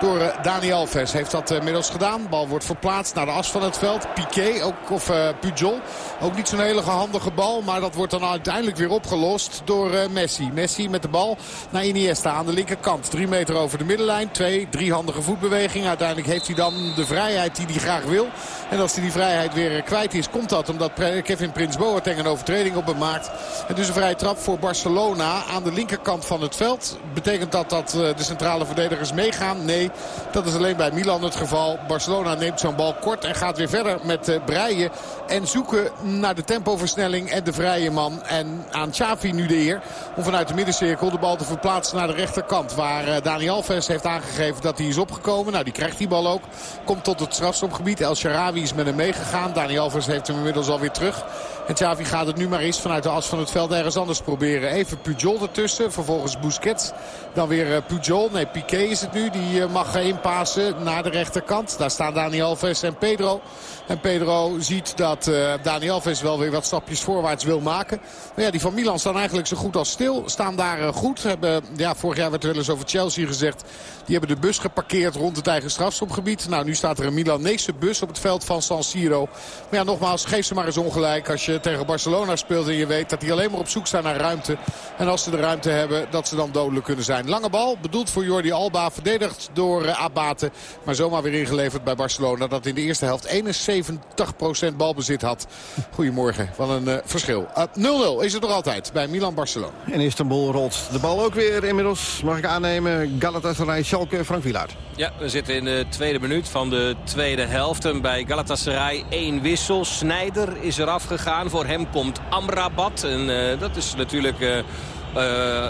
Speaker 7: door Dani Alves. Heeft dat inmiddels gedaan. Bal wordt verplaatst naar de as van het veld. Piqué, ook, of Pujol. Ook niet zo'n hele handige bal. Maar dat wordt dan uiteindelijk weer opgelost door Messi. Messi met de bal naar Iniesta aan de linkerkant. Drie meter over de middenlijn. Twee, drie handige voetbewegingen. Uiteindelijk heeft hij dan de vrijheid die hij graag wil. En als hij die vrijheid weer kwijt is, komt dat omdat Kevin Prins Boateng een overtreding op maakt. En dus een vrije trap voor Barcelona aan de linkerkant van het veld. Betekent dat dat eh, de centrale verdedigers meegaan? Nee, dat is alleen bij Milan het geval. Barcelona neemt zo'n bal kort en gaat weer verder met eh, breien. En zoeken naar de tempoversnelling en de vrije man. En aan Xavi nu de eer om vanuit de middencirkel de bal te verplaatsen naar de rechterkant. Waar eh, Dani Alves heeft aangegeven dat hij is opgekomen. Nou, die krijgt die bal ook. Komt tot het strafschopgebied. El Sharawi is met hem meegegaan. Dani Alves heeft hem inmiddels alweer terug. En Xavi gaat het nu maar eens vanuit de as van het veld ergens anders proberen. Even Pujol ertussen. Vervolgens Busquets. Dan weer eh, Pujol. Nee, Piqué is het nu. Die eh, mag inpassen naar de rechterkant. Daar staan Dani Alves en Pedro. En Pedro ziet dat eh, Dani Alves wel weer wat stapjes voorwaarts wil maken. Maar ja, die van Milan staan eigenlijk zo goed als stil. Staan daar goed. Hebben, ja, vorig jaar werd er wel eens over Chelsea gezegd. Die hebben de bus geparkeerd rond het eigen strafschopgebied. Nou, nu staat er een Milanese bus op het veld van San Siro. Maar ja, nogmaals, geef ze maar eens ongelijk. Als je tegen Barcelona speelt en je weet dat die alleen maar op zoek zijn naar ruimte. En als ze de ruimte hebben, dat ze dan dodelijk kunnen zijn. Lange bal, bedoeld voor Jordi Alba. Verdedigd door eh, Abate. Maar zomaar weer ingeleverd bij Barcelona. Dat in de eerste helft 71% balbezit had. Goedemorgen, wat een eh, verschil. Eh, 0-0 is het nog altijd bij Milan-Barcelona.
Speaker 5: In Istanbul rolt de bal ook weer inmiddels. Mag ik aannemen, Galatasaray, Schalke, Frank Wielaert.
Speaker 6: Ja, we zitten in de tweede minuut van de tweede helft. En bij Galatasaray één wissel. Snijder is eraf gegaan. Voor hem komt Amrabat. En eh, dat is natuurlijk eh, eh,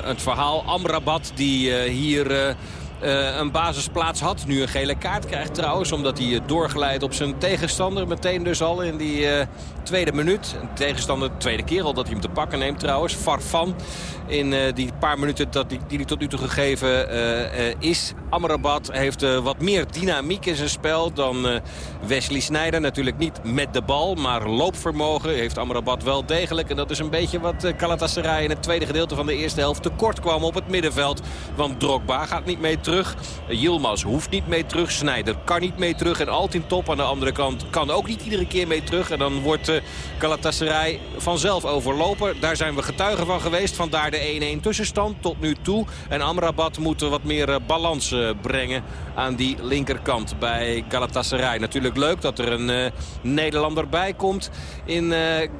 Speaker 6: het verhaal. Amrabat die eh, hier... eh, eh, een basisplaats had. Nu een gele kaart krijgt trouwens. Omdat hij eh, doorgeleid op zijn tegenstander. Meteen dus al in die eh, tweede minuut. Een tegenstander, de tweede keer al dat hij hem te pakken neemt trouwens. Farfan. In eh, die paar minuten dat die, die hij tot nu toe gegeven eh, eh, is. Amrabat heeft wat meer dynamiek in zijn spel dan Wesley Sneijder. Natuurlijk niet met de bal, maar loopvermogen heeft Amrabat wel degelijk. En dat is een beetje wat Galatasaray in het tweede gedeelte van de eerste helft tekort kwam op het middenveld. Want Drogba gaat niet mee terug. Yilmaz hoeft niet mee terug. Sneijder kan niet mee terug. En Altin Top aan de andere kant kan ook niet iedere keer mee terug. En dan wordt Galatasaray vanzelf overlopen. Daar zijn we getuigen van geweest. Vandaar de 1-1 tussenstand tot nu toe. En Amrabat moet wat meer eh, balans eh, brengen aan die linkerkant bij Galatasaray. Natuurlijk leuk dat er een uh, Nederlander bij komt in,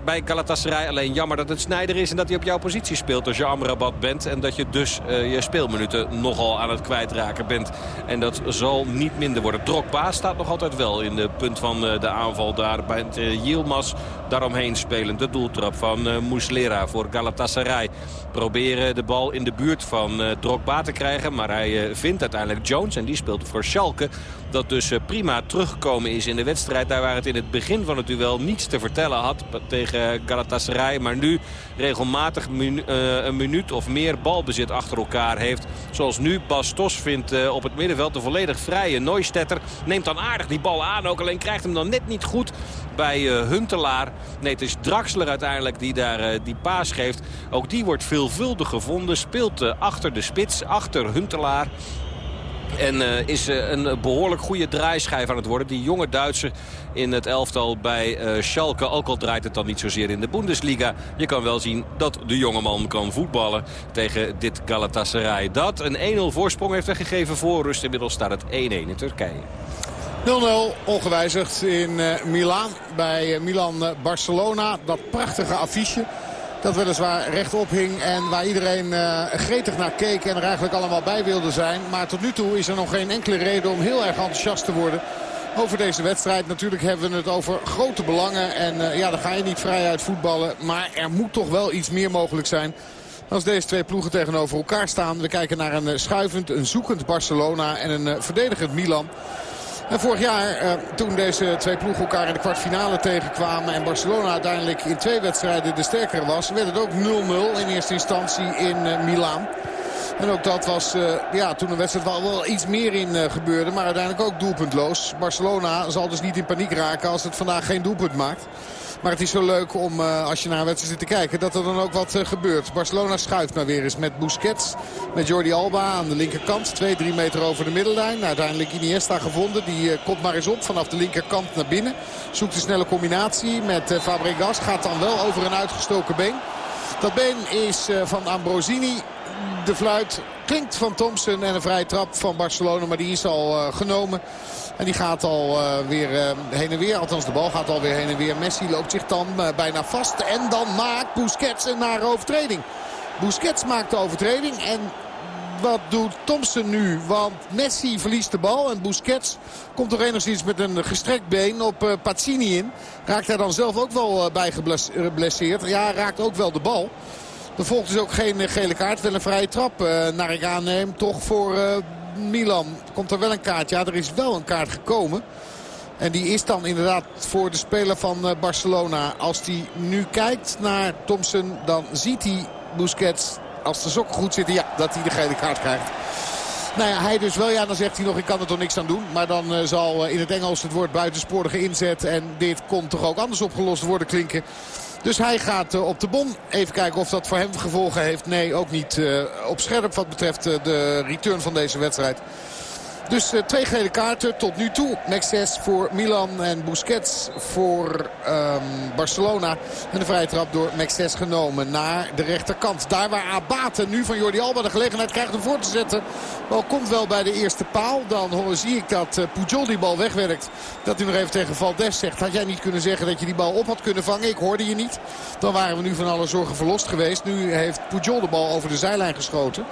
Speaker 6: bij Galatasaray. Alleen jammer dat het Snijder is en dat hij op jouw positie speelt als je Amrabat bent. En dat je dus je speelminuten nogal aan het kwijtraken bent. En dat zal niet minder worden. Drogba staat nog altijd wel in de punt van de aanval daar bij Yilmaz daaromheen spelen. De doeltrap van Muslera voor Galatasaray. Proberen de bal in de buurt van uh, Drogba te krijgen. Maar hij uh, vindt uiteindelijk Jones en die speelt voor Schalke. Dat dus prima teruggekomen is in de wedstrijd. Daar waar het in het begin van het duel niets te vertellen had tegen Galatasaray. Maar nu regelmatig minu een minuut of meer balbezit achter elkaar heeft. Zoals nu Bastos vindt op het middenveld de volledig vrije. Neustetter neemt dan aardig die bal aan ook. Alleen krijgt hem dan net niet goed bij Huntelaar. Nee, het is Draxler uiteindelijk die daar uh, die paas geeft. Ook die wordt veelvuldig gevonden. Speelt uh, achter de spits, achter Huntelaar. En uh, is uh, een behoorlijk goede draaischijf aan het worden. Die jonge Duitser in het elftal bij uh, Schalke. Ook al draait het dan niet zozeer in de Bundesliga. Je kan wel zien dat de jongeman kan voetballen tegen dit Galatasaray. Dat een 1-0 voorsprong heeft weggegeven voor rust. Inmiddels staat het 1-1 in Turkije.
Speaker 7: 0-0 ongewijzigd in uh, Milaan. Bij Milan-Barcelona. Dat prachtige affiche. Dat weliswaar rechtop hing en waar iedereen uh, gretig naar keek en er eigenlijk allemaal bij wilde zijn. Maar tot nu toe is er nog geen enkele reden om heel erg enthousiast te worden over deze wedstrijd. Natuurlijk hebben we het over grote belangen en uh, ja, dan ga je niet vrij uit voetballen. Maar er moet toch wel iets meer mogelijk zijn als deze twee ploegen tegenover elkaar staan. We kijken naar een schuivend, een zoekend Barcelona en een verdedigend Milan. En vorig jaar, uh, toen deze twee ploegen elkaar in de kwartfinale tegenkwamen... en Barcelona uiteindelijk in twee wedstrijden de sterkere was... werd het ook 0-0 in eerste instantie in uh, Milaan. En ook dat was uh, ja, toen een wedstrijd wel, wel iets meer in uh, gebeurde. Maar uiteindelijk ook doelpuntloos. Barcelona zal dus niet in paniek raken als het vandaag geen doelpunt maakt. Maar het is zo leuk om, uh, als je naar een wedstrijd zit te kijken, dat er dan ook wat uh, gebeurt. Barcelona schuift maar weer eens met Busquets, met Jordi Alba aan de linkerkant. 2-3 meter over de middellijn. Uiteindelijk Iniesta gevonden. Die uh, komt maar eens op vanaf de linkerkant naar binnen. Zoekt een snelle combinatie met Fabregas. Gaat dan wel over een uitgestoken been. Dat been is van Ambrosini. De fluit klinkt van Thompson en een vrije trap van Barcelona. Maar die is al genomen. En die gaat al uh, weer uh, heen en weer. Althans, de bal gaat alweer heen en weer. Messi loopt zich dan uh, bijna vast. En dan maakt Busquets een nare overtreding. Busquets maakt de overtreding. En wat doet Thompson nu? Want Messi verliest de bal. En Busquets komt toch enigszins met een gestrekt been op Pazzini in. Raakt hij dan zelf ook wel bij geblesseerd. Ja, raakt ook wel de bal. Er volgt dus ook geen gele kaart. Wel een vrije trap naar ik aanneem. Toch voor Milan. Komt er wel een kaart? Ja, er is wel een kaart gekomen. En die is dan inderdaad voor de speler van Barcelona. Als hij nu kijkt naar Thompson, dan ziet hij Busquets, als de sokken goed zitten, ja, dat hij de gele kaart krijgt. Nou ja, hij dus wel. Ja, dan zegt hij nog, ik kan er toch niks aan doen. Maar dan uh, zal in het Engels het woord buitensporige inzet. En dit kon toch ook anders opgelost worden klinken. Dus hij gaat uh, op de bon. Even kijken of dat voor hem gevolgen heeft. Nee, ook niet uh, op scherp wat betreft uh, de return van deze wedstrijd. Dus uh, twee gele kaarten tot nu toe. Mexes voor Milan en Busquets voor um, Barcelona. En de vrije trap door Mexes genomen naar de rechterkant. Daar waar Abate nu van Jordi Alba de gelegenheid krijgt om voor te zetten. Bal komt wel bij de eerste paal. Dan zie ik dat uh, Pujol die bal wegwerkt. Dat hij nog even tegen Valdes zegt. Had jij niet kunnen zeggen dat je die bal op had kunnen vangen? Ik hoorde je niet. Dan waren we nu van alle zorgen verlost geweest. Nu heeft Pujol de bal over de zijlijn geschoten.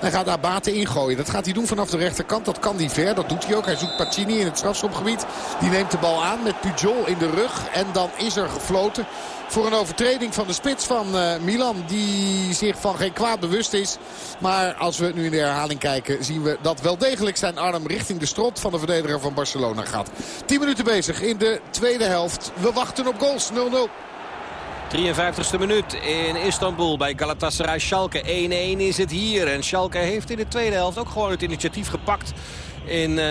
Speaker 7: En gaat Abate ingooien. Dat gaat hij doen vanaf de rechterkant. Dat kan hij ver. Dat doet hij ook. Hij zoekt Pacini in het strafschopgebied. Die neemt de bal aan met Pujol in de rug. En dan is er gefloten voor een overtreding van de spits van uh, Milan. Die zich van geen kwaad bewust is. Maar als we nu in de herhaling kijken zien we dat wel degelijk zijn arm richting de strot van de verdediger van Barcelona gaat. 10 minuten bezig in de tweede helft. We wachten op goals 0-0.
Speaker 6: 53e minuut in Istanbul bij Galatasaray Schalke. 1-1 is het hier. En Schalke heeft in de tweede helft ook gewoon het initiatief gepakt. In uh,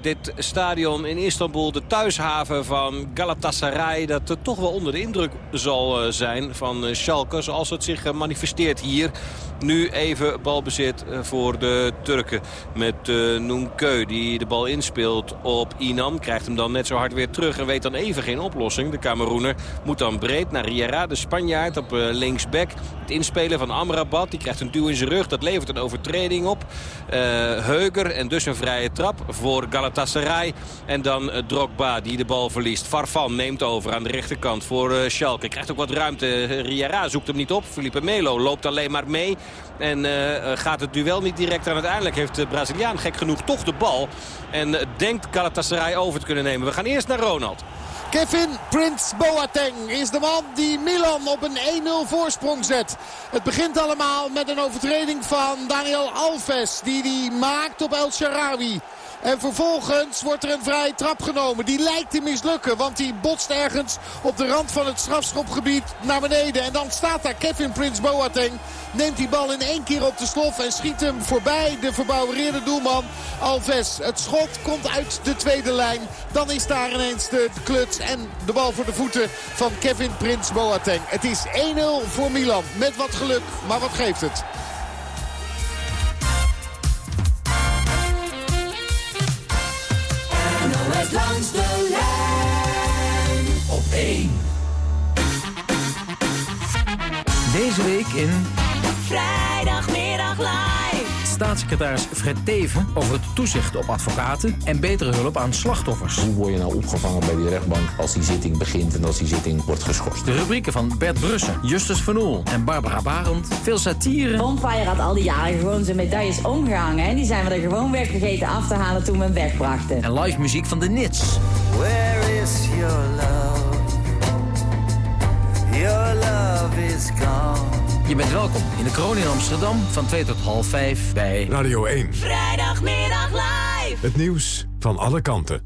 Speaker 6: dit stadion in Istanbul. De thuishaven van Galatasaray. Dat uh, toch wel onder de indruk zal uh, zijn van Schalke. Zoals het zich manifesteert hier. Nu even balbezit voor de Turken. Met uh, die de bal inspeelt op Inam. Krijgt hem dan net zo hard weer terug. En weet dan even geen oplossing. De Cameroener moet dan breed naar Riera. De Spanjaard op uh, linksback. Het inspelen van Amrabat. Die krijgt een duw in zijn rug. Dat levert een overtreding op. Uh, Heuger en dus een vrije trap voor Galatasaray. En dan uh, Drogba die de bal verliest. Farfan neemt over aan de rechterkant voor uh, Schalke. Krijgt ook wat ruimte. Riera zoekt hem niet op. Felipe Melo loopt alleen maar mee. En uh, gaat het duel niet direct aan. Uiteindelijk heeft de Braziliaan gek genoeg toch de bal. En denkt Galatasaray over te kunnen nemen. We gaan eerst naar Ronald.
Speaker 7: Kevin Prince Boateng is de man die Milan op een 1-0 voorsprong zet. Het begint allemaal met een overtreding van Daniel Alves. Die die maakt op El Sharawi. En vervolgens wordt er een vrije trap genomen. Die lijkt te mislukken. Want die botst ergens op de rand van het strafschopgebied naar beneden. En dan staat daar Kevin Prince Boateng. Neemt die bal in één keer op de slof. En schiet hem voorbij de verbouwereerde doelman Alves. Het schot komt uit de tweede lijn. Dan is daar ineens de kluts. En de bal voor de voeten van Kevin Prince Boateng. Het is 1-0 voor Milan. Met wat geluk. Maar wat geeft het?
Speaker 11: Langs de lijn op 1.
Speaker 12: Deze week in...
Speaker 11: Vrijdagmiddag live.
Speaker 12: Staatssecretaris Fred Teven over het toezicht op advocaten en betere hulp aan slachtoffers.
Speaker 13: Hoe word je nou opgevangen bij die rechtbank als die zitting begint en als die zitting wordt geschorst?
Speaker 12: De rubrieken van Bert Brussen, Justus Van Oel en Barbara Barend. Veel satire.
Speaker 14: Bonfire had al die jaren gewoon zijn medailles omgehangen. En die zijn we er gewoon weer vergeten af te halen toen we hem wegbrachten.
Speaker 12: En live muziek van de Nits.
Speaker 15: Where is your love? Your love is gone.
Speaker 12: Je bent welkom in de kroon in Amsterdam van 2 tot half 5 bij
Speaker 8: Radio 1.
Speaker 11: Vrijdagmiddag live.
Speaker 8: Het nieuws van alle kanten.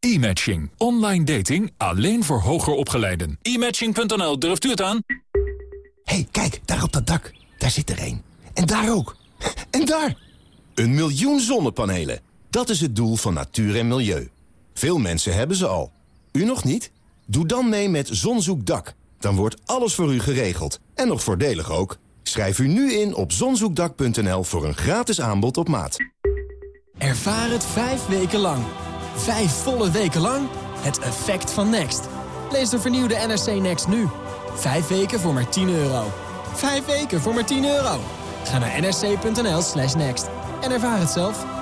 Speaker 16: E-matching. Online dating alleen voor hoger opgeleiden. E-matching.nl, durft u het aan?
Speaker 17: Hé, hey, kijk, daar op dat dak. Daar zit er één. En daar ook. En daar!
Speaker 18: Een miljoen zonnepanelen. Dat is het doel van natuur en milieu. Veel mensen hebben ze al. U nog niet? Doe dan mee met Zonzoekdak. Dan wordt alles voor u geregeld. En nog voordelig ook. Schrijf u nu in op zonzoekdak.nl voor een gratis aanbod op maat.
Speaker 19: Ervaar het vijf weken lang. Vijf volle weken lang. Het effect van Next. Lees de vernieuwde NRC Next nu. Vijf weken voor maar 10 euro. Vijf weken voor maar 10 euro. Ga naar nrc.nl slash next. En ervaar het zelf.